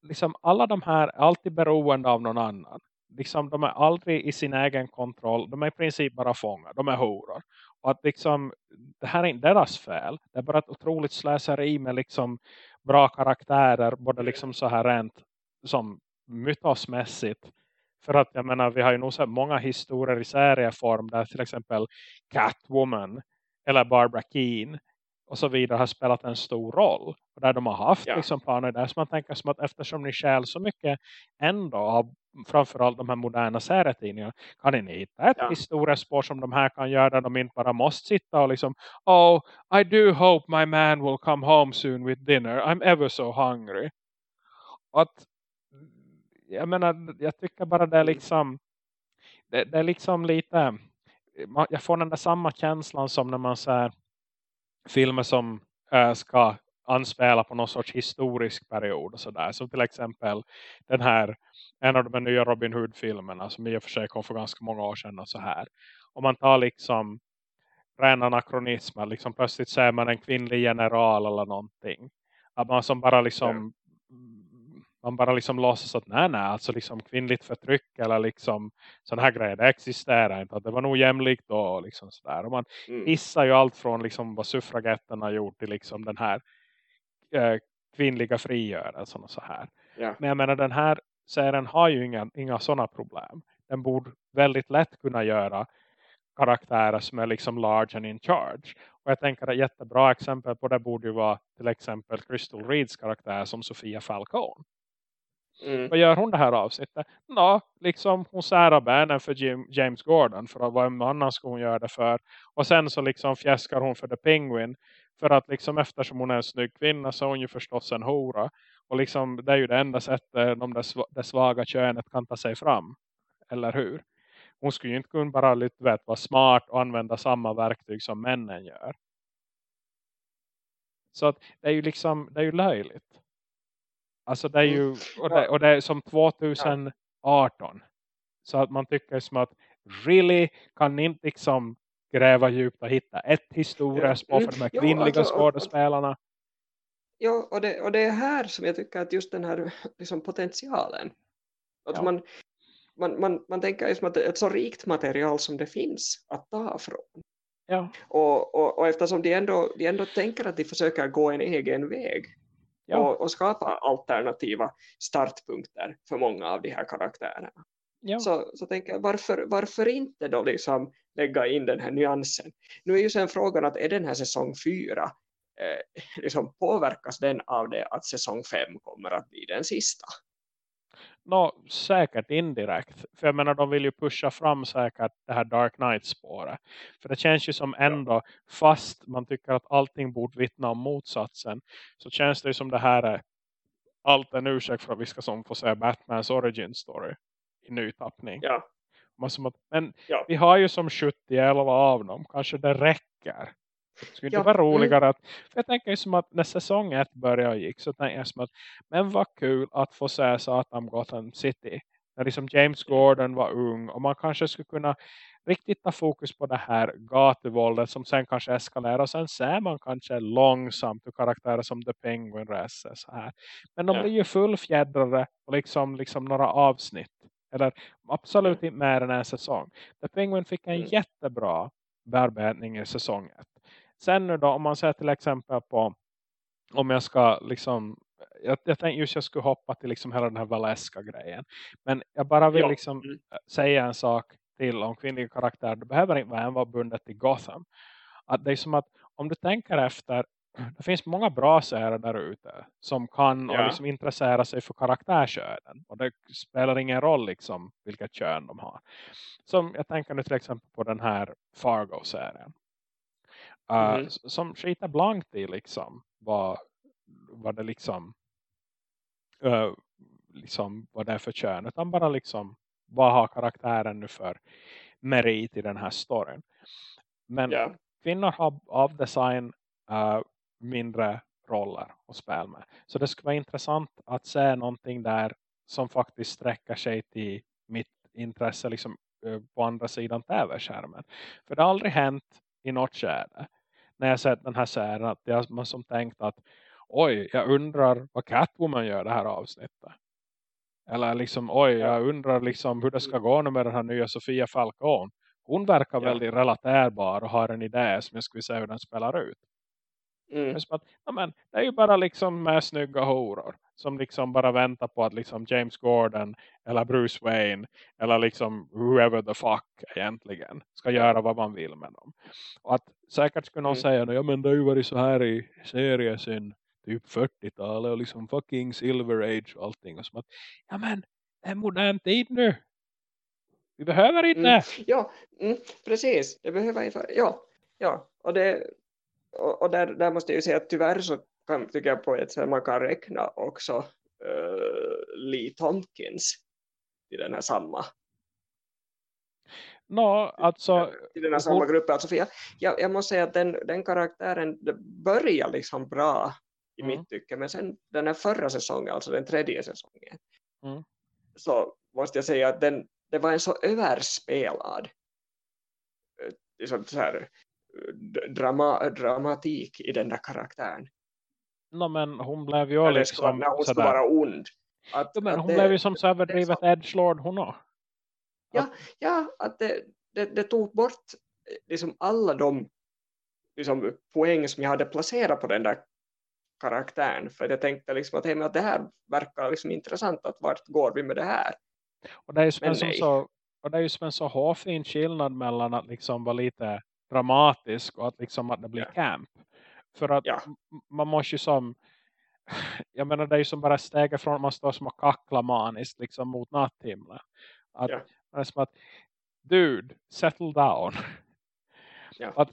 liksom alla de här är alltid beroende av någon annan. Liksom, de är aldrig i sin egen kontroll. De är i princip bara fångar. De är horor. Och att liksom, det här är inte deras fel. Det är bara ett otroligt slöseri med liksom bra karaktärer. Både liksom så här rent som mytosmässigt. För att jag menar, vi har ju nog sett många historier i serieform där till exempel Catwoman eller Barbara Keane och så vidare har spelat en stor roll. Och där de har haft ja. liksom planer där. Så man tänker som att eftersom ni skäl så mycket ändå av framförallt de här moderna serietidningarna kan ni hitta ett ja. historiespår som de här kan göra där de inte bara måste sitta och liksom Oh, I do hope my man will come home soon with dinner. I'm ever so hungry. Att jag menar, jag tycker bara det är liksom det, det är liksom lite jag får den där samma känslan som när man säger filmer som äh, ska anspela på någon sorts historisk period och sådär. Som till exempel den här, en av de nya Robin Hood-filmerna som i och för sig kom för ganska många år sedan och så här. Om man tar liksom ren anakronismer, liksom plötsligt ser man en kvinnlig general eller någonting. Att man som bara liksom man bara liksom låtsas att nej nej, alltså liksom kvinnligt förtryck eller liksom sån här grejer, det existerar inte. Att det var nog jämlikt då och liksom sådär. Och man mm. ju allt från liksom vad suffragetterna gjort till liksom den här eh, kvinnliga frigörelsen och så här. Yeah. Men jag menar den här serien har ju inga, inga sådana problem. Den borde väldigt lätt kunna göra karaktärer som är liksom large and in charge. Och jag tänker att jättebra exempel på det borde ju vara till exempel Crystal Reeds karaktär som Sofia Falcone. Mm. Vad gör hon det här avsnittet? Ja, liksom hon särar benen för Jim, James Gordon. För att vad annan ska hon göra det för? Och sen så liksom fjäskar hon för The Penguin. För att liksom eftersom hon är en snygg kvinna så är hon ju förstås en hora. Och liksom det är ju det enda sättet de det, det svaga könet kan ta sig fram. Eller hur? Hon skulle ju inte kunna bara lite, vet, vara smart och använda samma verktyg som männen gör. Så att det är ju liksom, det är ju löjligt. Alltså det är ju, och det, och det är som 2018. Så att man tycker som att really kan ni inte liksom gräva djupt och hitta ett historiespår för de här kvinnliga alltså, skådespelarna. Ja, och det, och det är här som jag tycker att just den här liksom, potentialen. Att ja. man, man, man, man tänker liksom att ett så rikt material som det finns att ta från. Ja. Och, och, och eftersom de ändå, de ändå tänker att de försöker gå en egen väg ja. och, och, skapa alternativa startpunkter för många av de här karaktärerna. Ja. Så, så tänker jag, varför, varför inte då liksom lägga in den här nyansen? Nu är ju sen frågan att är den här säsong fyra eh, liksom påverkas den av det att säsong 5 kommer att bli den sista? No, säkert indirekt. För jag menar, de vill ju pusha fram säkert det här Dark Knight-spåret. För det känns ju som ändå, fast man tycker att allting borde vittna om motsatsen. Så känns det ju som det här är allt en ursäkt för att vi ska som få se Batmans origin story i ny tappning. Ja. Men ja. vi har ju som 70 av dem. Kanske det räcker. Skulle ja. det vara roligare mm. att, för jag tänker ju som att när säsong ett började gick så tänkte jag som att, men vad kul att få se Satan Gotham City. När liksom James Gordon var ung och man kanske skulle kunna riktigt ta fokus på det här gatuvåldet som sen kanske eskalerar och sen ser man kanske långsamt hur karaktärer som The Penguin reser så här. Men de ja. blir ju fullfjädrade och liksom, liksom några avsnitt. Eller absolut inte mer än en säsong. The Penguin fick en mm. jättebra bearbetning i säsong ett. Sen nu då, om man ser till exempel på om jag ska liksom jag, jag tänkte just jag skulle hoppa till liksom hela den här Valeska grejen. Men jag bara vill ja. liksom mm. säga en sak till om kvinnliga karaktärer. Det behöver inte vara vara bundet till Gotham. Att det är som att om du tänker efter det finns många bra serier där ute som kan ja. och liksom intressera sig för karaktärskönen. Och det spelar ingen roll liksom vilket kön de har. Som jag tänker nu till exempel på den här Fargo-serien. Uh, mm. Som skiter blankt i liksom vad, vad det liksom uh, liksom vad det är för kön. Utan bara liksom vad har karaktären nu för merit i den här storyn. Men yeah. kvinnor har av design uh, mindre roller att spela med. Så det skulle vara intressant att se någonting där som faktiskt sträcker sig till mitt intresse liksom på andra sidan tv-skärmen. För det har aldrig hänt i något skärde när jag sett den här serien att jag har som tänkt att oj, jag undrar vad Catwoman gör det här avsnittet. Eller liksom, oj, jag undrar liksom hur det ska gå med den här nya Sofia Falcon. Hon verkar ja. väldigt relaterbar och har en idé som jag skulle säga hur den spelar ut. Mm. Att, ja, men, det är ju bara liksom med snygga horor som liksom bara väntar på att liksom James Gordon eller Bruce Wayne eller liksom whoever the fuck egentligen ska göra vad man vill med dem. Och att säkert skulle någon mm. säga, ja men det har ju varit så här i serier sen typ 40-talet och liksom fucking Silver Age och allting. Och som att, ja men det är modern tid nu. Vi behöver inte. Mm. Ja, mm, precis. Det behöver inte. Ja, ja. Och, det, och, och där, där måste jag ju säga att tyvärr så kan, tycker jag på ett sätt man kan räkna också uh, Lee Tompkins i den här samma No, alltså, i den här samma grupp. Alltså, jag, jag, jag, måste säga att den, den karaktären börjar liksom bra i mm. mitt tycke. Men sen den här förra säsongen, alltså den tredje säsongen. Mm. Så måste jag säga att den, det var en så överspelad eh, liksom så här, drama, dramatik i den där karaktären no, men hon blev ju Eller liksom när hon ska vara ond. Att, ja, men hon det, blev ju som så överdrivet edgelord hon också. Ja, ja att det, det, det, tog bort liksom alla de liksom, poäng som jag hade placerat på den där karaktären. För jag tänkte liksom att, hey, att det här verkar liksom intressant. Att vart går vi med det här? Och det är ju som, som så, och det är ju som en så hårfin skillnad mellan att liksom vara lite dramatisk och att liksom att det blir ja. camp. För att ja. man måste ju som jag menar det är ju som bara steget från att man står som att kackla maniskt liksom mot natthimlen. Att, ja. det är som att dude, settle down. Ja. Att,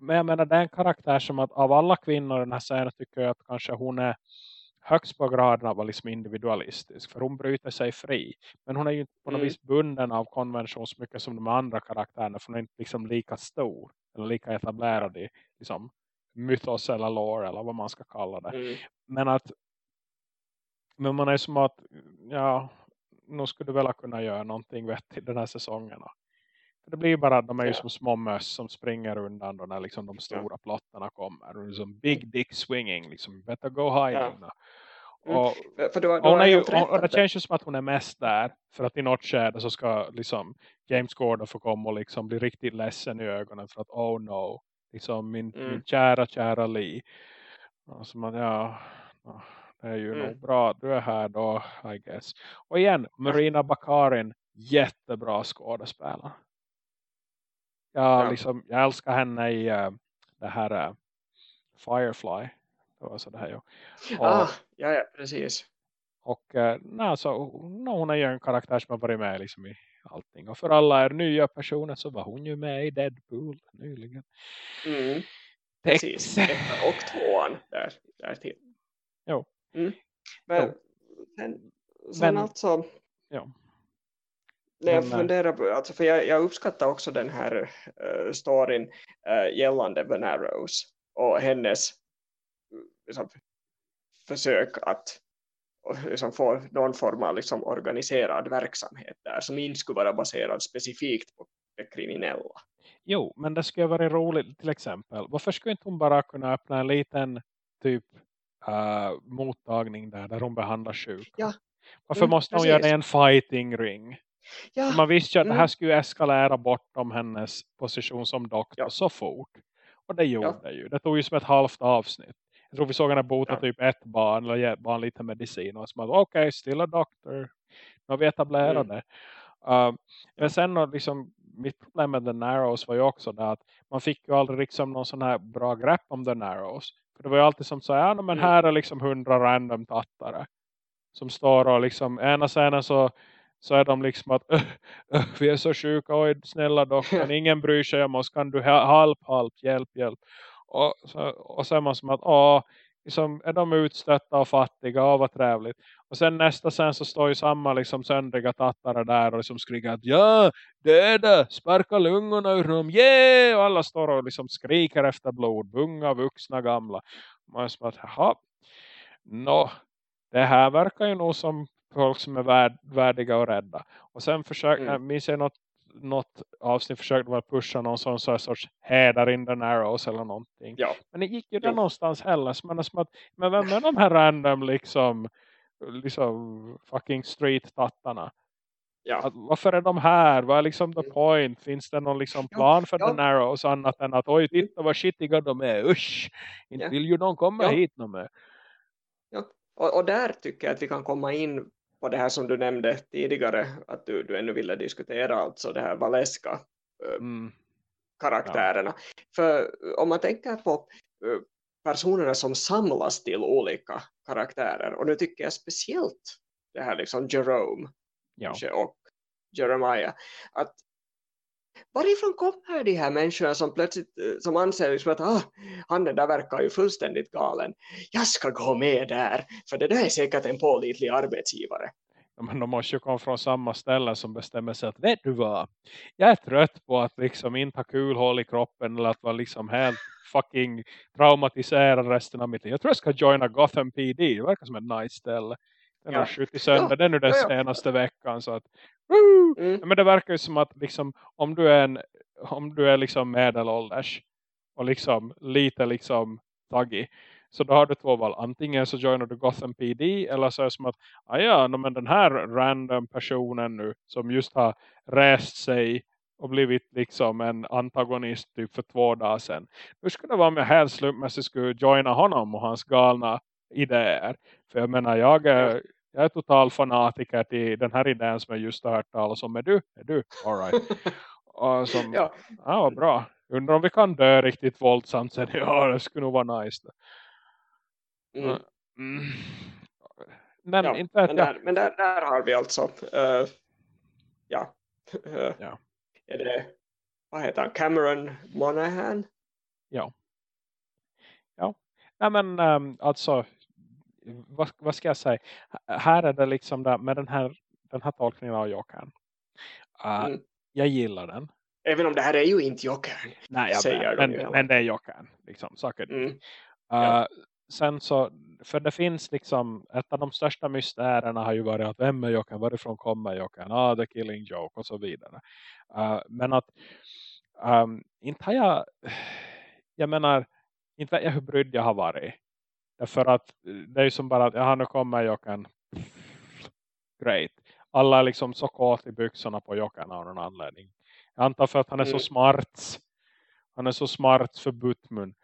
men jag menar det är en karaktär som att av alla kvinnor i den här scenen tycker jag att kanske hon är högst på graden av liksom individualistisk. För hon bryter sig fri. Men hon är ju inte på något mm. vis bunden av konvention så mycket som de andra karaktärerna. För hon är inte liksom lika stor. Eller lika etablerad i liksom, mythos eller lore eller vad man ska kalla det. Mm. Men att men man är som att ja, nu skulle du väl kunna göra någonting vettigt den här säsongen. Det blir bara de är ju som små möss som springer undan då när liksom de stora plottarna kommer. Och liksom big dick swinging, liksom better go hiding. Ja. Mm. Och, för då, då hon är ju, och det känns ju som att hon är mest där. För att i något skede så ska liksom James Gordon få komma och liksom bli riktigt ledsen i ögonen. För att oh no, liksom min, mm. min kära, kära Lee. Alltså man, ja, det är ju mm. nog bra du är här då, I guess. Och igen, Marina Bakarin, jättebra skådespelare. Jag, ja. liksom, jag älskar henne i uh, det här uh, Firefly. Det var så det här ju. Och, ah, ja, ja, precis. Och eh, nej, så, no, hon är ju en karaktär som har varit med liksom i allting. Och för alla er nya personer så var hon ju med i Deadpool nyligen. Mm. Precis, och tvåan där, där till. Jo. Mm. Men, sen, sen Men, alltså ja. När jag funderar alltså för jag, jag uppskattar också den här uh, storyn uh, gällande Van Arrows och hennes liksom, försök att liksom, få någon form av liksom, organiserad verksamhet där som inte skulle vara baserad specifikt på det kriminella. Jo, men det skulle vara roligt till exempel. Varför skulle inte hon bara kunna öppna en liten typ uh, mottagning där, där hon behandlar sjuka? Ja. Varför mm, måste hon göra en fighting ring? Ja. Man visste ju att det här mm. skulle eskalera bortom hennes position som doktor ja. så fort. Och det gjorde ja. det ju. Det tog ju som ett halvt avsnitt. Jag tror vi såg henne bota ja. typ ett barn eller ge barn lite medicin. Och som att okej, okay, still a doctor. Nu har vi etablerat mm. det. Uh, men sen liksom, mitt problem med The Narrows var ju också det att man fick ju aldrig liksom någon sån här bra grepp om The Narrows. För det var ju alltid som så ja men mm. här är liksom hundra random tattare. Som står och liksom, ena scenen så så är de liksom att öh, öh, vi är så sjuka, oj snälla doktorn, ingen bryr sig om oss, kan du halp, halp, hjälp, hjälp. Och, så, och så är man som att, åh, liksom, är de utstötta och fattiga, åh vad trevligt. Och sen nästa sen så står ju samma liksom söndriga tattare där och liksom skriker att ja, döda, sparka lungorna ur dem, yeah! Och alla står och liksom skriker efter blod, unga, vuxna, gamla. Man är som att, jaha, no, det här verkar ju nog som folk som är värd, värdiga och rädda. Och sen försökte, mm. minns jag något, något avsnitt försökte man pusha någon sån, sån sorts hädar in the narrows eller någonting. Ja. Men det gick ju där någonstans heller. Så man är som att, men vem är de här random liksom, liksom fucking street-tattarna? Ja. Att, varför är de här? Vad är liksom the mm. point? Finns det någon liksom plan ja, för ja. the narrows annat än att oj titta vad shittiga de är. Usch! Inte ja. vill ju de komma hit någon. Ja. Och, och, där tycker jag att vi kan komma in på det här som du nämnde tidigare att du, du ännu ville diskutera alltså det här valeska mm. karaktärerna. Ja. För om man tänker på personerna som samlas till olika karaktärer och nu tycker jag speciellt det här liksom Jerome ja. och Jeremiah att varifrån kommer de här människorna som plötsligt som anser liksom att ah, han där verkar ju fullständigt galen. Jag ska gå med där, för det där är säkert en pålitlig arbetsgivare. Men de måste ju komma från samma ställe som bestämmer sig att vet du vad? Jag är trött på att liksom inte ha kul håll i kroppen eller att vara liksom helt fucking traumatiserad resten av mitt liv. Jag tror jag ska joina Gotham PD. Det verkar som ett nice ställe. Den har skjutit sönder ja. den nu den ja, ja. senaste veckan. Så att, mm. Men det verkar ju som att liksom, om du är, en, om du är liksom medelålders och liksom lite liksom taggig. Så då har du två val. Antingen så joinar du Gotham PD eller så är det som att ah ja, men den här random personen nu som just har rest sig och blivit liksom en antagonist typ för två dagar sedan. Nu skulle det vara om jag helt slumpmässigt skulle joina honom och hans galna idéer. För jag menar, jag är, jag är total fanatiker till den här idén som jag just har hört talas om. Är du? Är du? All right. och som, ja. ja, vad bra. Undrar om vi kan dö riktigt våldsamt. Det, ja, det skulle nog vara nice. Mm. Mm. Men, ja, inte men, där, men där, där har vi alltså uh, ja, ja är det, vad heter han, Cameron Monaghan? Ja. Ja, nej men um, alltså vad, vad ska jag säga? Här är det liksom där, med den här, den här tolkningen av Jokern. Uh, mm. Jag gillar den. Även om det här är ju inte Jokern. Nej, jag säger men, men, men det är Jokern. Liksom, saker. Mm. Uh, ja. Sen så, för det finns liksom, ett av de största mysterierna har ju varit att vem är Jokern, varifrån kommer Jokern, ah, the killing joke och så vidare. Uh, men att um, inte har jag jag menar inte vet jag hur brydd jag har varit. Därför att det är ju som bara att ja, nu kommer Jokern. Great. Alla är liksom så kåt i byxorna på Jokern av någon anledning. Jag antar för att han är mm. så smart. Han är så smart för Butmun.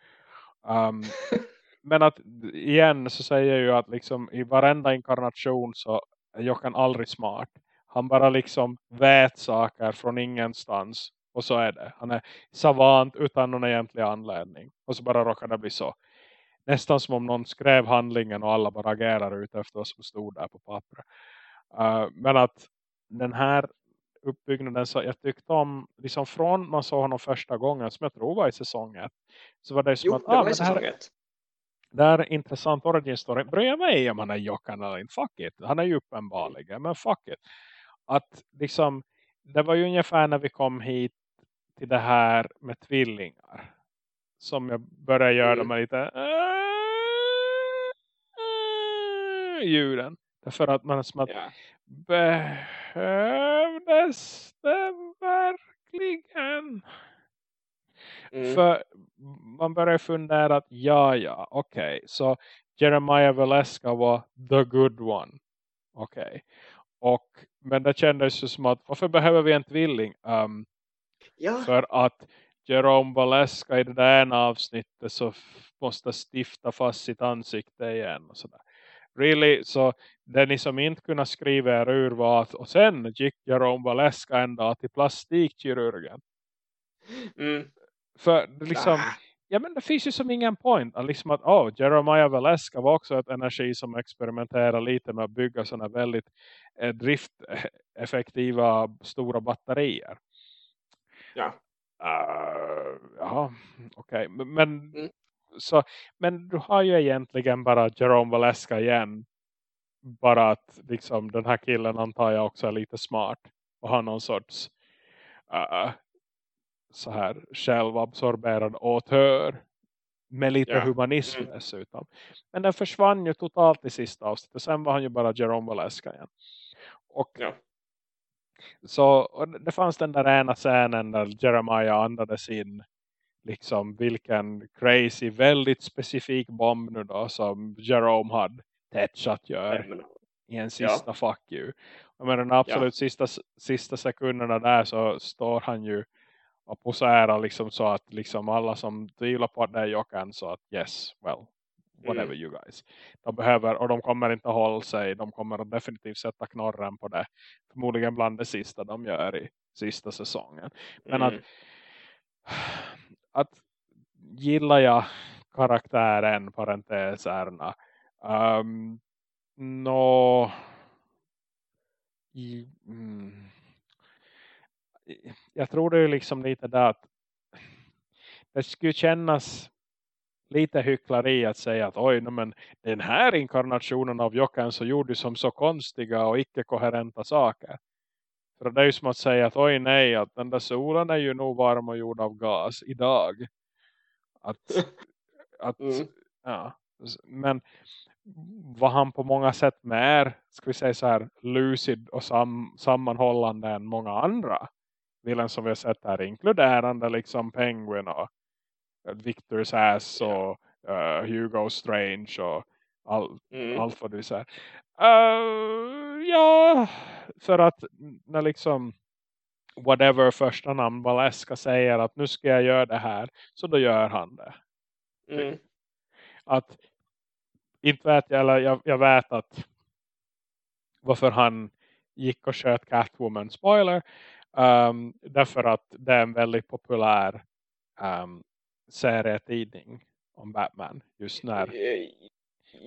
Um, men att igen så säger jag ju att liksom i varenda inkarnation så är Jokern aldrig smart. Han bara liksom vet saker från ingenstans. Och så är det. Han är savant utan någon egentlig anledning. Och så bara råkar det bli så. Nästan som om någon skrev handlingen och alla bara agerar ut efter vad som stod där på pappret. Uh, men att den här uppbyggnaden så jag tyckte om liksom från man såg honom första gången som jag tror var i säsongen så var det som Jo, att det ah, i det, här, säsong det här är intressant origin story bryr jag mig om han är Jockan eller inte fuck it, han är ju uppenbarligen men fuck it. Att liksom det var ju ungefär när vi kom hit till det här med tvillingar som jag började göra Mm. med lite äh, ljuden därför att man är som att Ja. behövdes det verkligen? Mm. För man börjar fundera att ja, ja, okej. Så Jeremiah Valeska var the good one. Okej. Och Men det kändes ju som att varför behöver vi en tvilling? Um, ja. för att Jerome Valeska i det där ena avsnittet så måste stifta fast sitt ansikte igen och sådär. Really, så det ni som inte kunde skriva er ur var att och sen gick Jerome Valeska en dag till plastikkirurgen. Mm. För liksom, Ah. ja men det finns ju som ingen point. Liksom att, oh, Jeremiah Valeska var också ett energi som experimenterar lite med att bygga sådana väldigt eh, drifteffektiva stora batterier. Ja. Uh, ja, okej. Men, men, Mm. Så, men du har ju egentligen bara Jerome Valeska igen. Bara att liksom, den här killen antar jag också är lite smart. Och har någon sorts uh, så här självabsorberad åthör. Med lite Ja. humanism Mm. dessutom. Men den försvann ju totalt i sista avsnittet. Sen var han ju bara Jerome Valeska igen. Och Ja. så och det fanns den där ena scenen där Jeremiah andades in liksom vilken crazy, väldigt specifik bomb nu då som Jerome hade Tetchat gör men- i en sista fuck you. Och med den absolut sista, sista sekunderna där så står han ju och poserar liksom så att liksom alla som tvivlar på att det är Jokan så att yes, well, whatever Mm. you guys. De behöver, och de kommer inte hålla sig, de kommer att definitivt sätta knorren på det. Förmodligen bland det sista de gör i sista säsongen. Men Mm. att att gillar jag karaktären, parenteserna. Um, ehm, no, i, mm, jag tror det är liksom lite där att det skulle kännas lite hyckleri att säga att oj, men den här inkarnationen av Jokern så gjorde som så konstiga och icke-koherenta saker. För det är ju som att säga att oj nej, att den där solen är ju nog varm och gjord av gas idag. Att, att Mm. ja, men var han på många sätt mer, ska vi säga så här, lucid och sam, sammanhållande än många andra villen som vi har sett här, inkluderande liksom Penguin och eh, Victor Sass och eh, Hugo Strange och all, Mm. allt vad du säger. Uh, ja, för att när liksom whatever första namn Valeska säger att nu ska jag göra det här, så då gör han det. Mm. Att inte vet jag, eller jag, jag vet att varför han gick och sköt Catwoman, spoiler, um, därför att det är en väldigt populär um, serietidning om Batman just när Eh,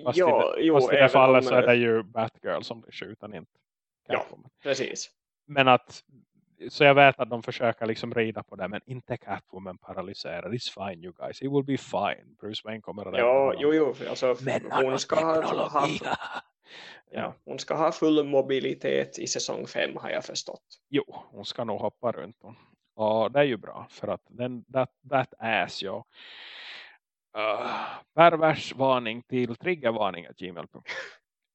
Fast, Ja, i, jo, fast i det fallet om, så är eh, det ju Batgirl som blir skjuten, inte Ja. Catwoman. Precis. Men att, så jag vet att de försöker liksom rida på det, men inte Catwoman paralyserad. It's fine you guys, it will be fine. Bruce Wayne kommer att Ja, jo, jo. Alltså, Men hon, ska ha, ha, ja. ja, hon ska ha full mobilitet i säsong 5 har jag förstått. Jo, hon ska nog hoppa runt. hon. Och det är ju bra, för att den, that, that ass, ja. Uh, perversvarning till triggervarning at gmail.com.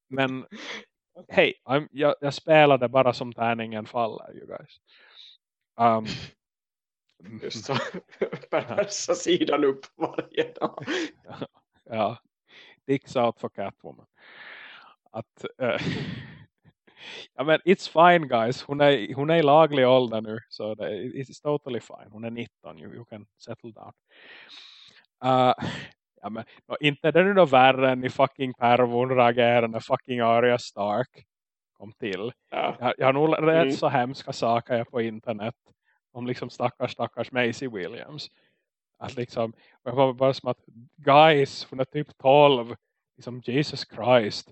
Men hej, jag, jag spelade bara som tärningen faller, you guys. Um, Just så perversa sidan upp varje dag. ja, dicks out for Catwoman. Att, eh, ja men it's fine guys, hon är, hon är i laglig ålder nu, så det, it's totally fine. Hon är 19, you, you can settle down. Uh, ja men, no, inte det nu då värre än i fucking pervon reagerar när fucking Arya Stark kom till. Ja. Jag, jag har nog rätt Mm. så hemska saker jag på internet om liksom stackars stackars Macy Williams. Att liksom, jag var bara som att guys, hon är typ 12. Liksom Jesus Christ.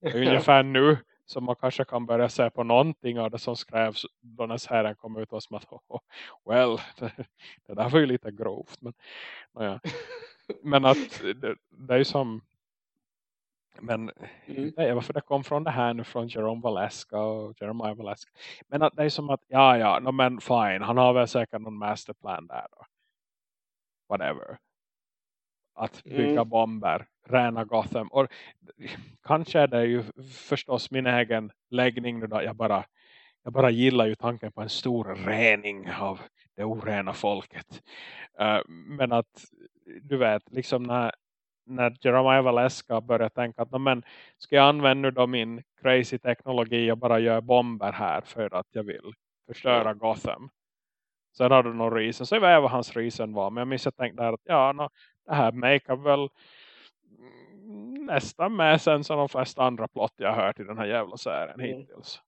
Ungefär nu som man kanske kan börja se på någonting av det som skrevs då när herren kom ut och som att oh, well, det, det, där var ju lite grovt. Men, ja. men att det, det är ju som men mm. det, varför det kom från det här nu från Jerome Valeska och Jeremiah Valeska. Men att det är som att, ja ja, no, men fine. Han har väl säkert någon masterplan där då. Whatever. Att bygga mm. bomber, räna Gotham. Och kanske är det ju förstås min egen läggning nu då. Jag bara, jag bara gillar ju tanken på en stor rening av det orena folket. Uh, men att du vet, liksom när när Jeremiah Valeska började tänka att men, ska jag använda då min crazy teknologi och bara göra bomber här för att jag vill förstöra Gotham. Sen hade du någon reason. Så jag vet vad hans reason var. Men jag minns att jag tänkte att ja, no, det här make väl nästan med sen som de flesta andra plott jag hört i den här jävla serien mm. hittills.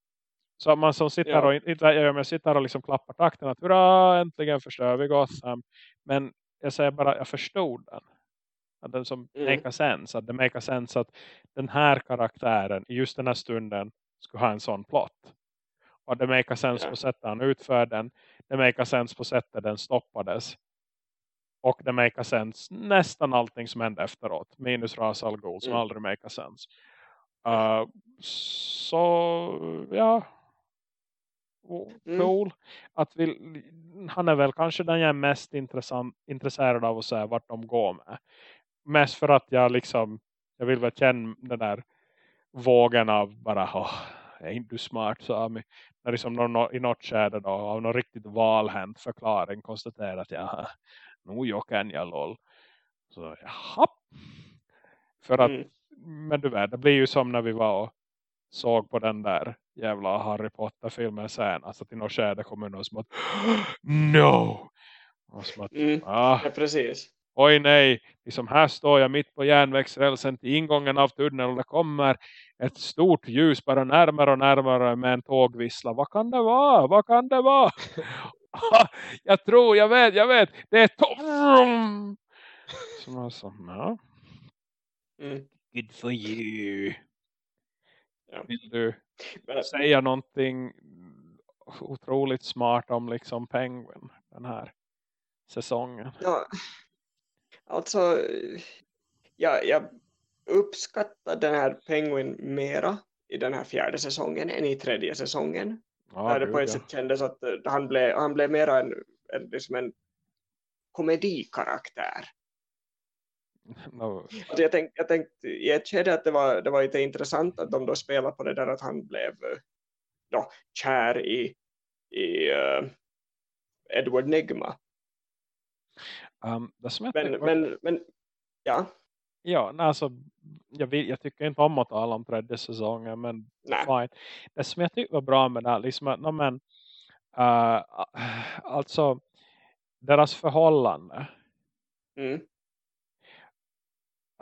Så man som sitter ja. och, inte, jag sitter och liksom klappar takten att hurra, äntligen förstör vi Gotham. Men jag säger bara, jag förstod den. Att den som mm. make sense. Att det make sense att den här karaktären i just den här stunden skulle ha en sån plott. Och det make sense yeah. på sättet han utför den. Det make sense på sättet den stoppades. Och det make sense nästan allting som hände efteråt. Minus Ras Al Ghul som mm. aldrig make sense. Uh, så ja. Mm. Cool. Mm. Att vi, han är väl kanske den jag är mest intresserad av att se vart de går med mest för att jag liksom jag vill väl känna den där vågen av bara oh, är inte du smart mig. När liksom någon, i något skärde då av någon riktigt valhänt förklaring konstaterar att jag nog jag kan jag lol. Så jaha. För att mm. men du vet det blir ju som när vi var och såg på den där jävla Harry Potter-filmen sen. Alltså till något skärde kommer någon som att no! Och som att, mm. ah, ja, precis oj nej, liksom här står jag mitt på järnvägsrälsen till ingången av tunneln och det kommer ett stort ljus bara närmare och närmare med en tågvissla. Vad kan det vara? Vad kan det vara? Jag tror, jag vet, jag vet. Det är tåg. Som jag sa, ja. Mm. Good for you. Ja. Vill du Men... säga någonting otroligt smart om liksom Penguin den här säsongen? Ja, Alltså, jag, jag uppskattar den här Penguin mera i den här fjärde säsongen än i tredje säsongen. Ja, där det på ett sätt kändes att eh, han blev, han blev mera en, en, liksom en komedikaraktär. No. Alltså jag, tänkte, jag tänkte i ett skede att det var, det var lite intressant att de då spelade på det där att han blev då, eh, kär i, i uh, Edward Nigma. Um, det men, men, men, ja. Ja, alltså, jag, vill, jag tycker inte om att tala om tredje säsongen, men Nej. fine. Det som jag tycker var bra med det här, liksom att, no, men, uh, alltså, deras förhållande. Mm.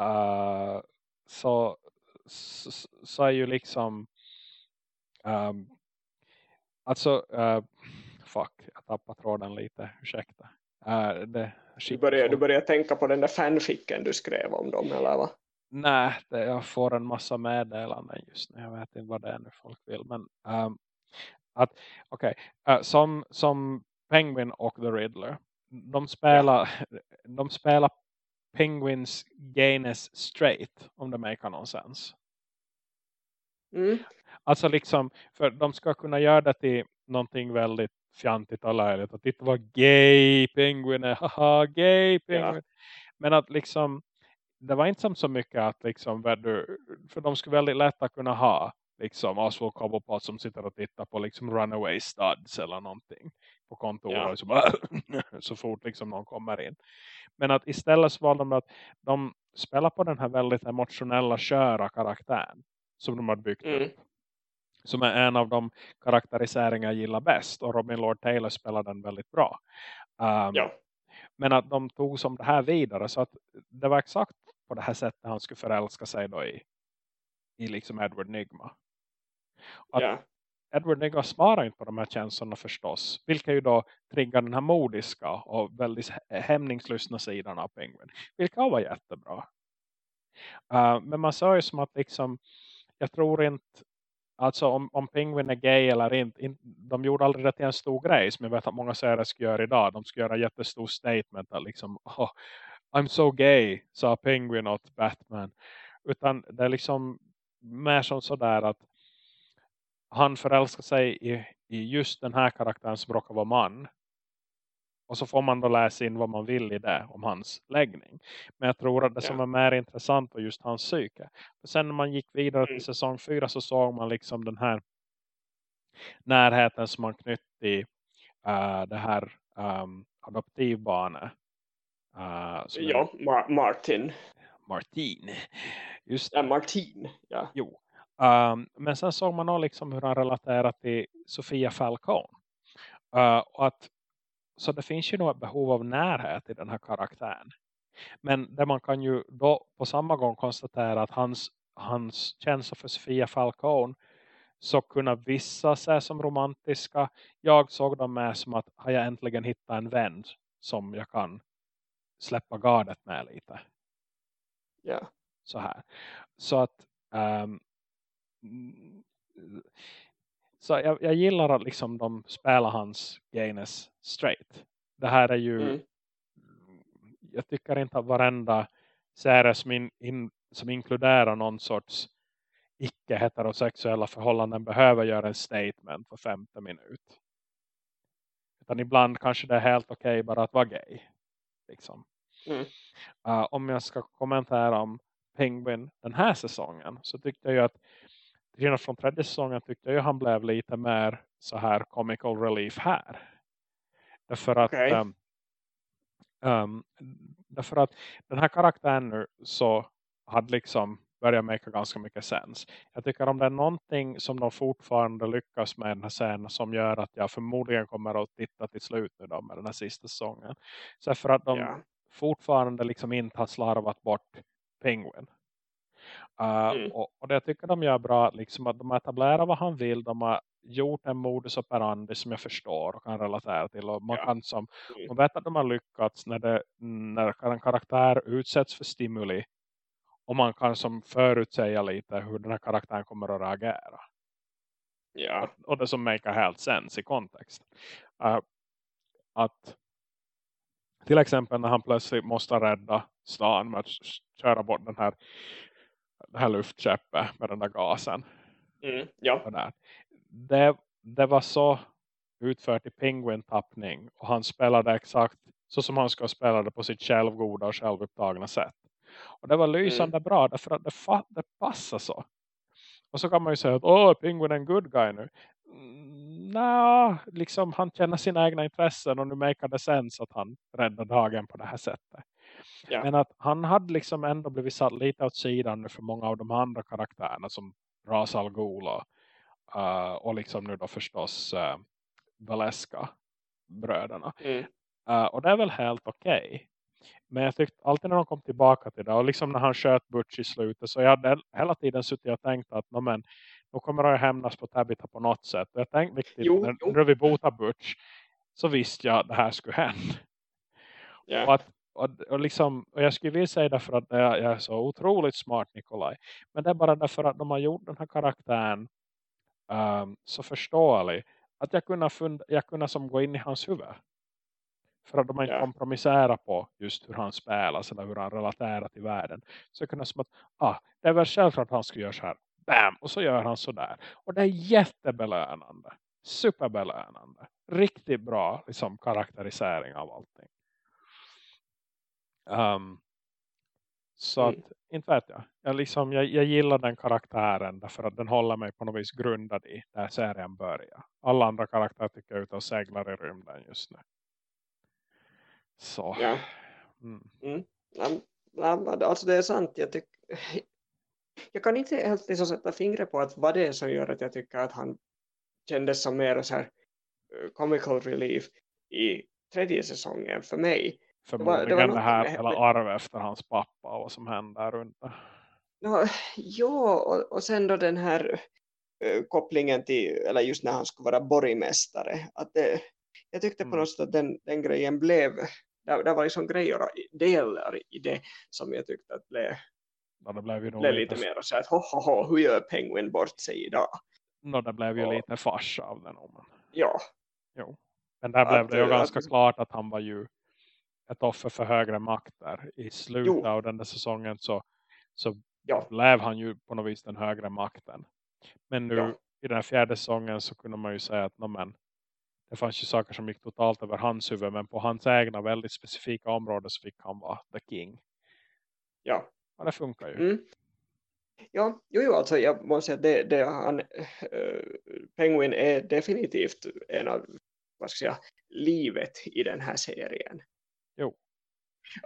Uh, så, så, så, är ju liksom um, alltså uh, fuck, jag tappar tråden lite, ursäkta. Uh, det, du börjar, du börjar tänka på den där fanficken du skrev om dem, eller vad? Nej, det, jag får en massa meddelanden just nu. Jag vet inte vad det är nu folk vill. Men um, att, okej, okay, uh, som, som Penguin och The Riddler. De spelar, ja. de spelar Penguins gayness straight, om det makar någon sens. Mm. Alltså liksom, för de ska kunna göra det till någonting väldigt fjantigt och löjligt. Att titta vad gay penguin är. Haha, gay penguin. Ja. Men att liksom, det var inte som så mycket att liksom, för de skulle väldigt lätt att kunna ha liksom Oswald Cobblepot som sitter och tittar på liksom Runaway Studs eller någonting på kontoret ja. så, bara, så fort liksom någon kommer in. Men att istället så valde de att de spelar på den här väldigt emotionella köra karaktären som de har byggt mm. upp som är en av de karaktäriseringar jag gillar bäst. Och Robin Lord Taylor spelar den väldigt bra. Um, ja. Men att de tog som det här vidare så att det var exakt på det här sättet han skulle förälska sig då i, i liksom Edward Nigma. Att, ja. Edward Nigma svarar inte på de här känslorna förstås. Vilka ju då triggar den här modiska och väldigt hämningslystna sidan av Penguin. Vilka var jättebra. Uh, men man sa ju som att liksom, jag tror inte Alltså om, om Penguin är gay eller inte, in, de gjorde aldrig det till en stor grej som jag vet att många serier ska göra idag. De ska göra en jättestor statement att liksom, oh, I'm so gay, sa Penguin åt Batman. Utan det är liksom mer som sådär att han förälskar sig i, i just den här karaktären som råkar vara man. Och så får man då läsa in vad man vill i det om hans läggning. Men jag tror att det som är mer intressant var just hans psyke. För sen när man gick vidare till mm. säsong 4 så såg man liksom den här närheten som man knytt i uh, det här um, adoptivbarnet. Uh, ja, Ma Martin. Martin. Just ja, Martin. Ja. Jo. Um, men sen såg man också liksom hur han relaterar till Sofia Falcone. Uh, och att så det finns ju nog ett behov av närhet i den här karaktären. Men där man kan ju då på samma gång konstatera att hans, hans känsla för Sofia Falcone så kunna vissa se som romantiska. Jag såg dem med som att har jag äntligen hittat en vän som jag kan släppa gardet med lite. Ja. Så här. Så att um, så jag, jag gillar att liksom de spelar hans gayness straight. Det här är ju mm. jag tycker inte att varenda serie som, in, in, som inkluderar någon sorts icke-heterosexuella förhållanden behöver göra en statement för femte minut. Utan ibland kanske det är helt okej okay bara att vara gay. Liksom. Mm. Uh, om jag ska kommentera om Penguin den här säsongen så tyckte jag ju att till från tredje säsongen tyckte jag han blev lite mer så här comical relief här. Därför att okay. um, um, därför att den här karaktären nu så hade liksom börjat make ganska mycket sens. Jag tycker om det är någonting som de fortfarande lyckas med den här scenen som gör att jag förmodligen kommer att titta till slut nu då med den här sista säsongen. Så för att de yeah. fortfarande liksom inte har slarvat bort Penguin. Uh, mm. och, och det tycker de gör bra liksom att de etablerar vad han vill. De har gjort en modus operandi som jag förstår och kan relatera till. Och man, ja. kan som, mm. man vet att de har lyckats när, det, när en karaktär utsätts för stimuli. Och man kan som förutsäga lite hur den här karaktären kommer att reagera. Ja. Och, och det som make helt sens i kontext. Uh, att till exempel när han plötsligt måste rädda stan med att köra bort den här det här luftkäppet med den där gasen. Mm, ja. där. Det, det var så utfört i Penguin-tappning och han spelade exakt så som han ska spela det på sitt självgoda och självupptagna sätt. Och det var lysande mm. bra därför att det, det passar så. Och så kan man ju säga att åh, Penguin är en good guy nu. Mm, Nej, liksom han känner sina egna intressen och nu make det sens att han räddar dagen på det här sättet. Ja. Men att han hade liksom ändå blivit satt lite åt sidan för många av de andra karaktärerna som Ras Al Ghul och, uh, och liksom nu då förstås uh, Valeska bröderna. Mm. Uh, och det är väl helt okej. Okay. Men jag tyckte alltid när de kom tillbaka till det och liksom när han sköt Butch i slutet så jag hade hela tiden suttit och tänkt att men, nu kommer jag hämnas på Tabitha på något sätt. Och jag tänkte riktigt, jo, när, jo. när vi botar Butch så visste jag att det här skulle hända. Yeah. Och att och, och, liksom, och jag skulle vilja säga därför att jag, jag är så otroligt smart Nikolaj. Men det är bara därför att de har gjort den här karaktären um, så förståelig. Att jag kunde, fund, jag kunde som gå in i hans huvud. För att de inte yeah. kompromisserar på just hur han spelar eller hur han relaterar till världen. Så jag kunde som att, ah, det är väl självklart att han ska göra så här. Bam! Och så gör han så där. Och det är jättebelönande. Superbelönande. Riktigt bra liksom, karaktärisering av allting. Um, så mm. att, inte vet jag. Jag, liksom, jag. jag gillar den karaktären därför att den håller mig på något vis grundad i där serien börjar. Alla andra karaktärer tycker jag ute och seglar i rymden just nu. Så. Ja. Mm. Mm. Alltså det är sant. Jag, tyck, jag kan inte helt liksom sätta fingret på att vad det är som gör att jag tycker att han kändes som mer så här eh, comical relief i tredje säsongen för mig förmodligen det, var, det, var det här hela arv efter hans pappa och vad som hände runt det. No, ja, och, och sen då den här uh, kopplingen till, eller just när han skulle vara borgmästare. Att det, jag tyckte på mm. något sätt att den, den grejen blev, det, det var liksom grejer, delar i det som jag tyckte att blev, ja, det blev, ju blev lite, lite mer så att ho, ho, ho, hur gör Penguin bort sig idag? No, det blev ju och, lite fars av den. Om. Ja. Jo. Men där blev det ju ganska att, klart att han var ju ett offer för högre makter. I slutet jo. av den där säsongen så, så ja. blev han ju på något vis den högre makten. Men nu ja. i den här fjärde säsongen så kunde man ju säga att men, det fanns ju saker som gick totalt över hans huvud. Men på hans egna väldigt specifika områden så fick han vara the king. Ja. Och det funkar ju. Mm. Ja, jo, jo, alltså jag måste säga att det, det han, äh, Penguin är definitivt en av vad ska jag säga, livet i den här serien. Jo.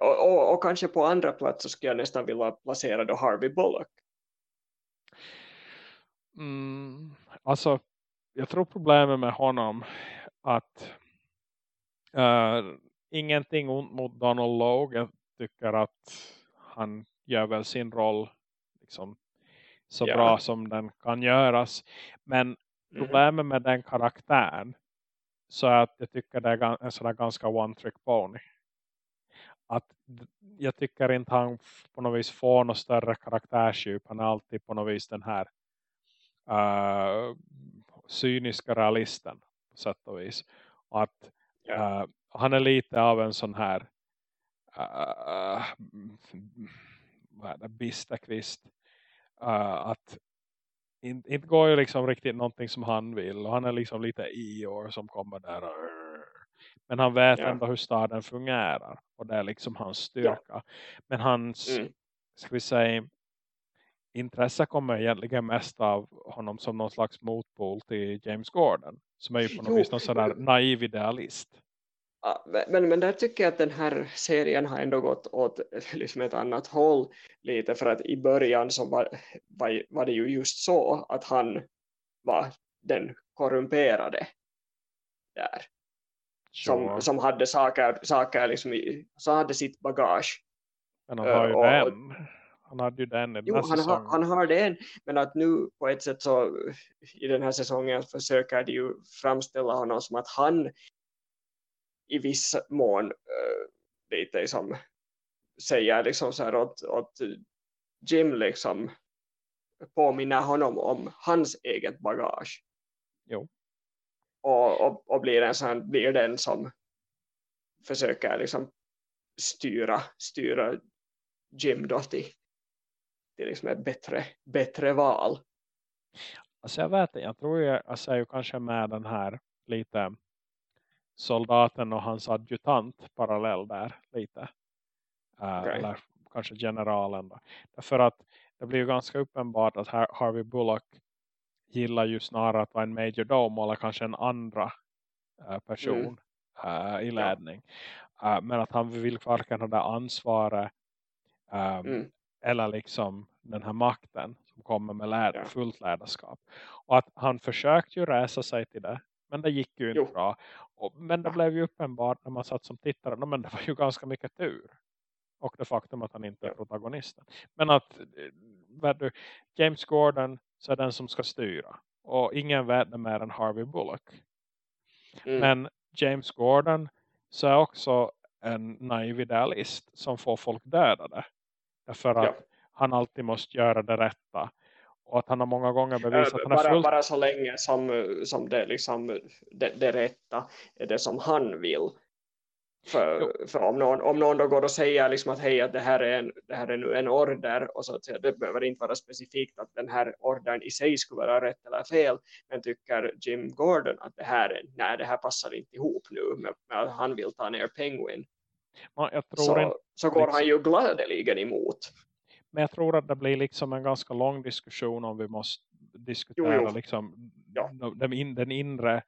Och, och, och, kanske på andra plats så skulle jag nästan vilja placera då Harvey Bullock. Mm, alltså, jag tror problemet med honom att uh, ingenting ont mot Donald Logue. Jag tycker att han gör väl sin roll liksom så ja. bra som den kan göras. Men mm. problemet med den karaktären så att jag tycker det är en sån ganska one trick pony. Att jag tycker inte han på något vis får något större karaktärsdjup. Han är alltid på något vis den här uh, cyniska realisten på sätt och vis. Och att uh, han är lite av en sån här uh, vad är det, bisterkvist. Uh, att inte, inte går ju liksom riktigt någonting som han vill. Och han är liksom lite år som kommer där. Men han vet ja. ändå hur staden fungerar. Och det är liksom hans styrka. Ja. Men hans, mm. ska vi säga, intresse kommer egentligen mest av honom som någon slags motpol till James Gordon. Som är ju på något jo. vis någon sådär naiv idealist. Men, men där tycker jag att den här serien har ändå gått åt liksom ett annat håll lite för att i början så var, var, var det ju just så att han var den korrumperade där. Som, som hade saker, saker liksom i, så hade sitt bagage. Men han har ju och, den. Han hade ju den jo, han, har, han har den. Men att nu på ett sätt så i den här säsongen försöker de ju framställa honom som att han i viss mån uh, lite som säger liksom så här åt, åt Jim liksom påminner honom om hans eget bagage. Jo. Och, och, och blir, en sån, blir den som försöker liksom styra, styra Jim då till, till liksom ett bättre, bättre val. Alltså jag vet jag tror jag, alltså jag är ju kanske med den här lite soldaten och hans adjutant parallell där lite. Uh, okay. Eller kanske generalen då. Därför att det blir ju ganska uppenbart att Harvey Bullock gillar ju snarare att vara en major dome eller kanske en andra uh, person mm. uh, i ledning. Ja. men att han vill varken ha det ansvaret um, mm. eller liksom den här makten som kommer med led ja. fullt ledarskap. Och att han försökte ju resa sig till det men det gick ju inte jo. bra. Och, men det blev ju uppenbart när man satt som tittare. Men det var ju ganska mycket tur. Och det faktum att han inte är protagonisten. Men att eh, du, James Gordon så är den som ska styra. Och ingen vet det mer än Harvey Bullock. Mm. Men James Gordon så är också en naiv idealist som får folk dödade. Därför att ja. han alltid måste göra det rätta. Och att han har många gånger bevisat att han bara, är fullt... Bara så länge som, som det, liksom, det, det rätta är det som han vill. För, för om, någon, om någon då går och säger liksom att hej att det här är, en, det här är nu en order och så att säga, det behöver inte vara specifikt att den här ordern i sig skulle vara rätt eller fel men tycker Jim Gordon att det här är, nej det här passar inte ihop nu med, med att han vill ta ner Penguin ja, så, inte, så går liksom... han ju gladeligen emot men jag tror att det blir liksom en ganska lång diskussion om vi måste diskutera jo, jo. Liksom, ja. den, den inre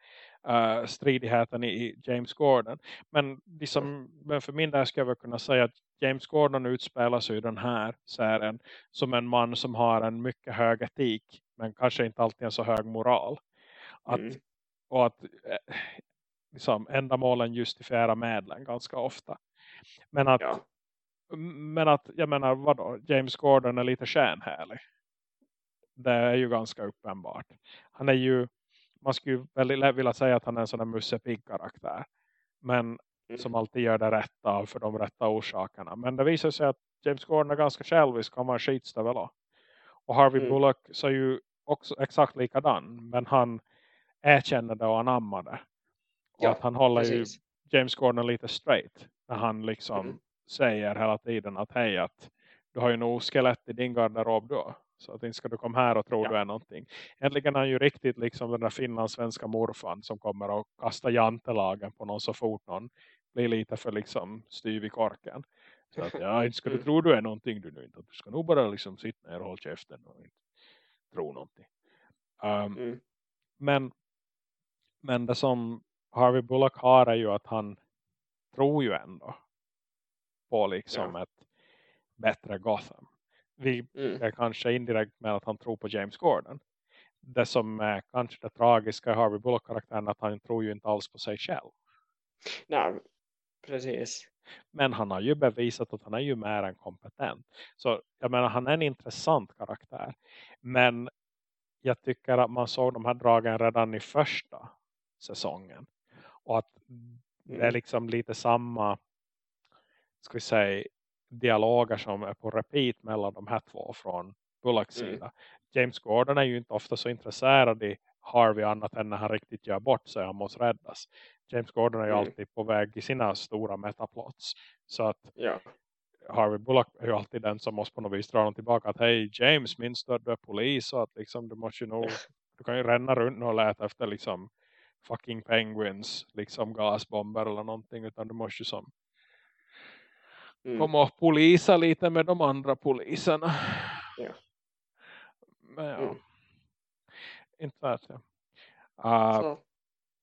uh, stridigheten i James Gordon. Men, liksom, men för min del ska jag kunna säga att James Gordon utspelar sig i den här serien som en man som har en mycket hög etik men kanske inte alltid en så hög moral. Att, mm. Och att eh, liksom, ändamålen justifierar medlen ganska ofta. Men att ja men att, jag menar, vadå? James Gordon är lite kärnhärlig. det är ju ganska uppenbart. Han är ju, man skulle ju väldigt lätt vilja säga att han är en sån där Musse Pigg-karaktär. Men Mm. som alltid gör det rätta för de rätta orsakerna. Men det visar sig att James Gordon är ganska självisk. Han var skitstövel Och Harvey Mm. Bullock så ju också exakt likadan. Men han erkänner det och anammar det. Och Ja, att han håller ju Precis. James Gordon lite straight. När han liksom Mm. säger hela tiden att hej att du har ju nog skelett i din garderob då. Så att inte ska du komma här och tro Ja. du är någonting. Äntligen är han ju riktigt liksom den där finlandssvenska morfan som kommer och kastar jantelagen på någon så fort någon blir lite för liksom styv i korken. Så att ja, inte ska du tro du är någonting du nu inte. Du ska nog bara liksom sitta ner och hålla käften och inte tro någonting. Um, Mm. men, men det som Harvey Bullock har är ju att han tror ju ändå på liksom ett bättre Gotham. Vi Mm. är kanske indirekt med att han tror på James Gordon. Det som är kanske det tragiska i Harvey Bullock-karaktären är att han tror ju inte alls på sig själv. Nej, precis. Men han har ju bevisat att han är ju mer än kompetent. Så jag menar han är en intressant karaktär. Men jag tycker att man såg de här dragen redan i första säsongen. Och att det är Mm. liksom lite samma ska vi säga dialoger som är på repeat mellan de här två från Bullocks Mm. sida. James Gordon är ju inte ofta så intresserad i Harvey annat än när han riktigt gör bort sig han måste räddas. James Gordon är ju Mm. alltid på väg i sina stora metaplots. Så att Ja. Harvey Bullock är ju alltid den som måste på något vis dra honom tillbaka. Att hej James, minns du att du är polis? Och att liksom, du måste ju nog, du kan ju ränna runt och leta efter liksom fucking penguins, liksom gasbomber eller någonting. Utan du måste ju som Mm. komma och polisa lite med de andra poliserna. Ja. Men ja. Mm. Inte vet jag. Uh, Så,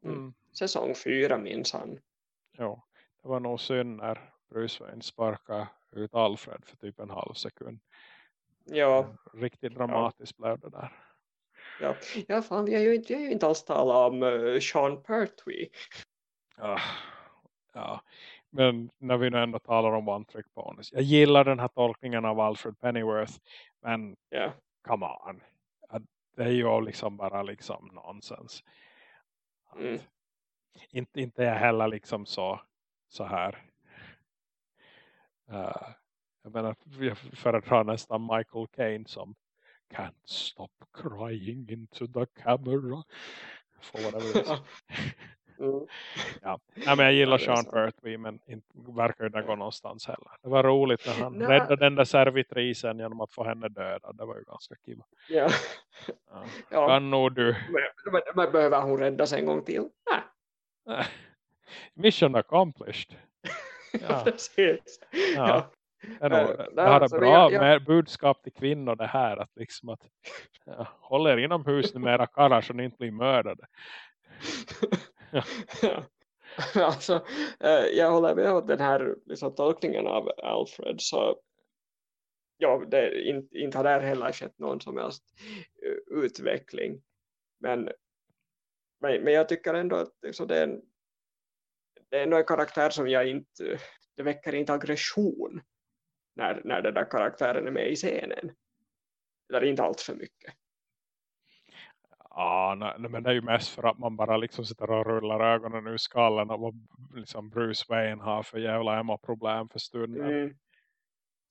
mm. säsong fyra minns han. jo. Det var nog synd när Bruce Wayne sparkade ut Alfred för typ en halv sekund. Ja, Riktigt dramatiskt blev det där. ja. ja fan, vi har ju inte, vi har ju inte alls talat om uh, Sean Pertwee. Ja, ja. Men när vi nu ändå talar om One Trick Ponies. Jag gillar den här tolkningen av Alfred Pennyworth. Men Ja, come on. Det är ju liksom bara liksom nonsens. Mm. Inte, inte jag heller liksom så, så här. Uh, jag menar, jag föredrar nästan Michael Caine som Can't stop crying into the camera. For whatever it is. mm. Ja. Nej, men jag gillar Ja, är Sean. Pertwee men inte verkar det gå någonstans heller. Det var roligt när han Nej. räddade den där servitrisen genom att få henne döda. Det var ju ganska kul. ja. Ja. ja. Kan nog du. Men, men, men behöver hon räddas en gång till? Nej. Mission accomplished. Ja. precis. Ja. Ja. Det, är ett alltså, bra jag- jag- budskap till kvinnor det här. Att liksom att ja, håll er inomhus med era karlar så ni inte blir mördade. Ja. Alltså, eh, jag håller med om den här liksom, tolkningen av Alfred så ja, det, inte, inte har där heller skett någon som helst eh, utveckling. Men, men, men jag tycker ändå att liksom, det, är en, det är ändå en karaktär som jag inte det väcker inte aggression när, när den där karaktären är med i scenen. Eller inte allt för mycket. Ja, nej, men det är ju mest för att man bara liksom sitter och rullar ögonen ur skallen och vad liksom Bruce Wayne har för jävla Emma-problem för stunden. mm.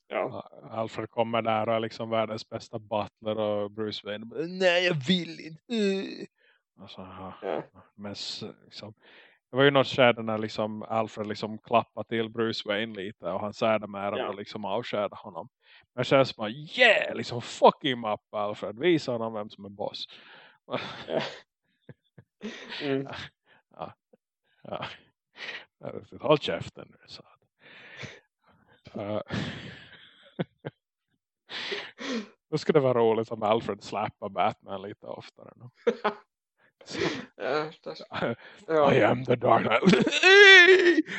ja, Alfred kommer där och är liksom världens bästa butler och Bruce Wayne bara, nej jag vill inte. Alltså, ja. Men liksom, det var ju något skärde när liksom Alfred liksom klappade till Bruce Wayne lite och han särde med Ja. och liksom avskärde honom. Men sen så bara, yeah, liksom fuck him up Alfred, visa honom vem som är boss. Ja. Mm. ja. ja. Håll käften nu. Så. Uh, Då skulle det vara roligt om Alfred slappar Batman lite oftare. No? Ja, I ja. am the dark knight.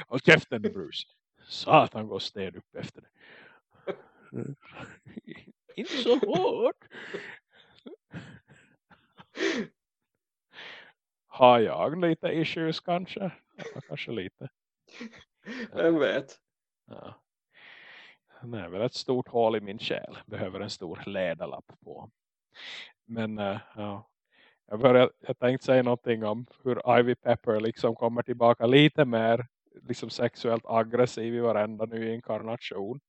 Håll käften Bruce. Satan går städ upp efter det. Inte så hårt. Har jag lite issues kanske? Ja, kanske lite. Vem vet? Ja. Det är väl ett stort hål i min själ. Behöver en stor läderlapp på. Men uh, ja. Jag, började, jag tänkte säga någonting om hur Ivy Pepper liksom kommer tillbaka lite mer liksom sexuellt aggressiv i varenda ny inkarnation.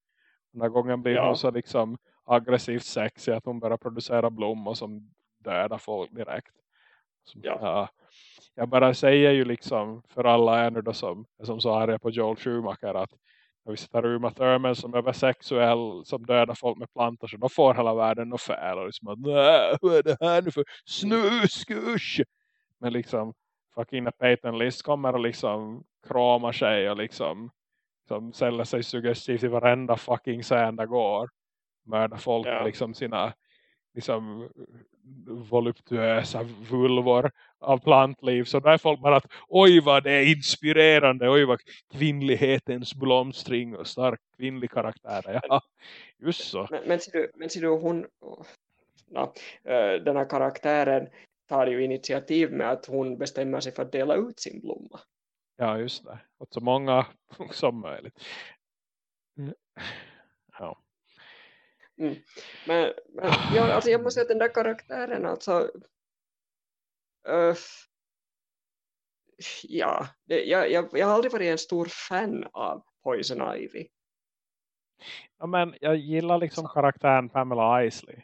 Den här gången blir ja. hon så liksom aggressivt sexig att hon börjar producera blommor som dödar folk direkt. Som, ja. ja. Jag bara säger ju liksom för alla är nu då som, som så arga på Joel Schumacher att när vi sätter Uma Thurman som är sexuell som dödar folk med plantor så då får hela världen något fel och liksom att vad är det här nu för snuskush men liksom fucking när Peyton List kommer och liksom kramar sig och liksom som säljer sig suggestivt i varenda fucking scen där går mördar folk ja. liksom sina liksom voluptuösa vulvor av plantliv. Så där är folk bara att oj vad det är inspirerande, oj vad kvinnlighetens blomstring och stark kvinnlig karaktär. Ja, just så. Men, men, ser, du, men ser du, hon, no, den här karaktären tar ju initiativ med att hon bestämmer sig för att dela ut sin blomma. Ja, just det. Åt så många som möjligt. Mm. Ja. Mm. Men, men ja, alltså jag måste säga att den där karaktären alltså uh, ja, det, jag, jag, jag har aldrig varit en stor fan av Poison Ivy. Ja, men jag gillar liksom karaktären Pamela Isley.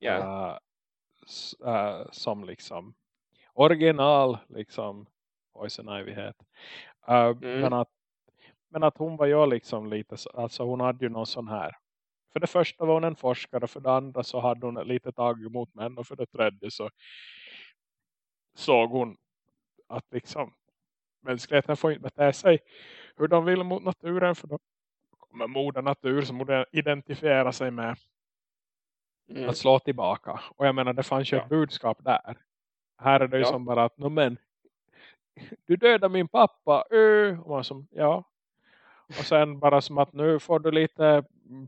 Yeah. Uh, uh, som liksom original liksom Poison Ivy heter. Uh, mm. men, att, men att hon var ju liksom lite, alltså hon hade ju någon sån här för det första var hon en forskare. För det andra så hade hon ett litet agg mot män. Och för det tredje så såg hon att liksom mänskligheten får inte bete sig hur de vill mot naturen. För då kommer moder natur som borde identifiera sig med mm. att slå tillbaka. Och jag menar det fanns ju ja. ett budskap där. Här är det ju ja. som bara att men, du dödar min pappa. Ö. Och man som, ja. Och sen bara som att nu får du lite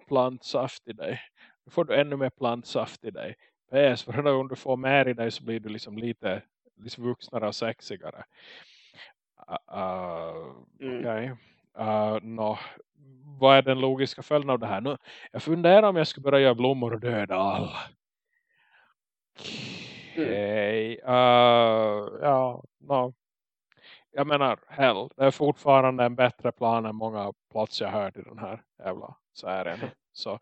plantsaft i dig. Nu får du ännu mer plantsaft i dig. PS, för om du får mer i dig så blir du liksom lite liksom vuxnare och sexigare. Uh, mm. Okej. Okay. Uh, no. Vad är den logiska följden av det här? Nu, jag funderar om jag ska börja göra blommor och döda alla. Okej. Okay. Mm. Uh, ja, no jag menar, hell, det är fortfarande en bättre plan än många plots jag hört i den här jävla serien. Så,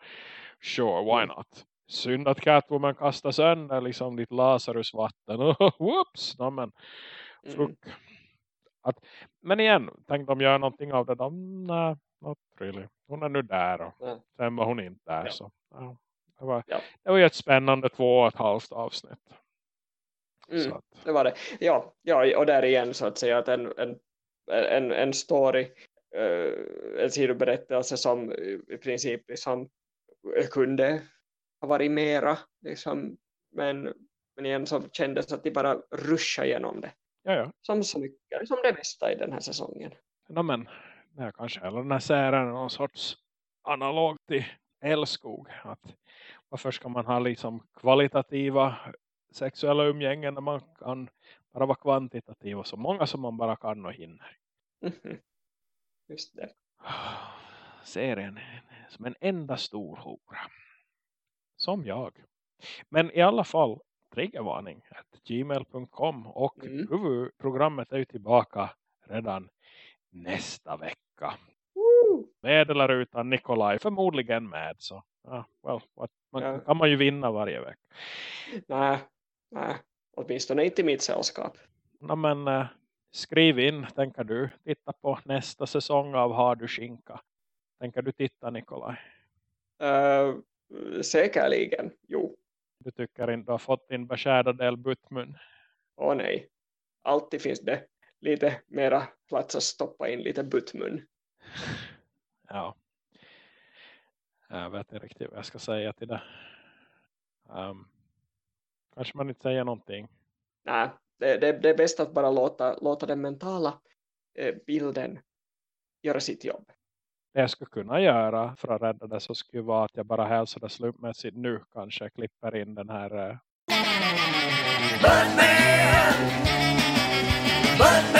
sure, why not? Synd att Catwoman kastar sönder liksom ditt Lazarus-vatten. Whoops! No, men, mm. att, men igen, tänkte de göra någonting av det. De, nej, not really. Hon är nu där och mm. sen var hon inte där. Ja. Så, ja, det, var, ja. det var ju ett spännande två och ett halvt avsnitt. Mm. Det var det. Ja, ja, och där igen så att säga att en, en, en, en story, uh, en sidoberättelse som i princip liksom kunde ha varit mera liksom, men, men igen så kändes att de bara ruschade igenom det. Ja, ja. Som så mycket, som det bästa i den här säsongen. Ja, men det är kanske eller den här serien någon sorts analog till älskog. Att varför ska man ha liksom kvalitativa sexuella umgängen när man kan bara vara kvantitativ och så många som man bara kan och hinner. Mm Just det. Serien som en enda stor hora. Som jag. Men i alla fall triggervarning gmail.com och mm. huvudprogrammet är ju tillbaka redan nästa vecka. Woo! Med eller utan Nikolaj, förmodligen med så. Ja, well, what, man, ja. kan man ju vinna varje vecka. Nej, Nej, åtminstone inte i mitt sällskap. No, men äh, skriv in, tänker du titta på nästa säsong av Har du skinka? Tänker du titta Nikolaj? Uh, säkerligen, jo. Du tycker inte du har fått din beskärda del buttmun? Åh nej, alltid finns det lite mera plats att stoppa in lite buttmun. ja. Jag vet inte riktigt vad jag ska säga till det. Um, Kanske man inte säger någonting. Nej, det, det, det är bäst att bara låta, låta den mentala eh, bilden göra sitt jobb. Det jag skulle kunna göra för att rädda det så skulle vara att jag bara hälsade slumpmässigt nu kanske klipper in den här eh... Batman! Batman!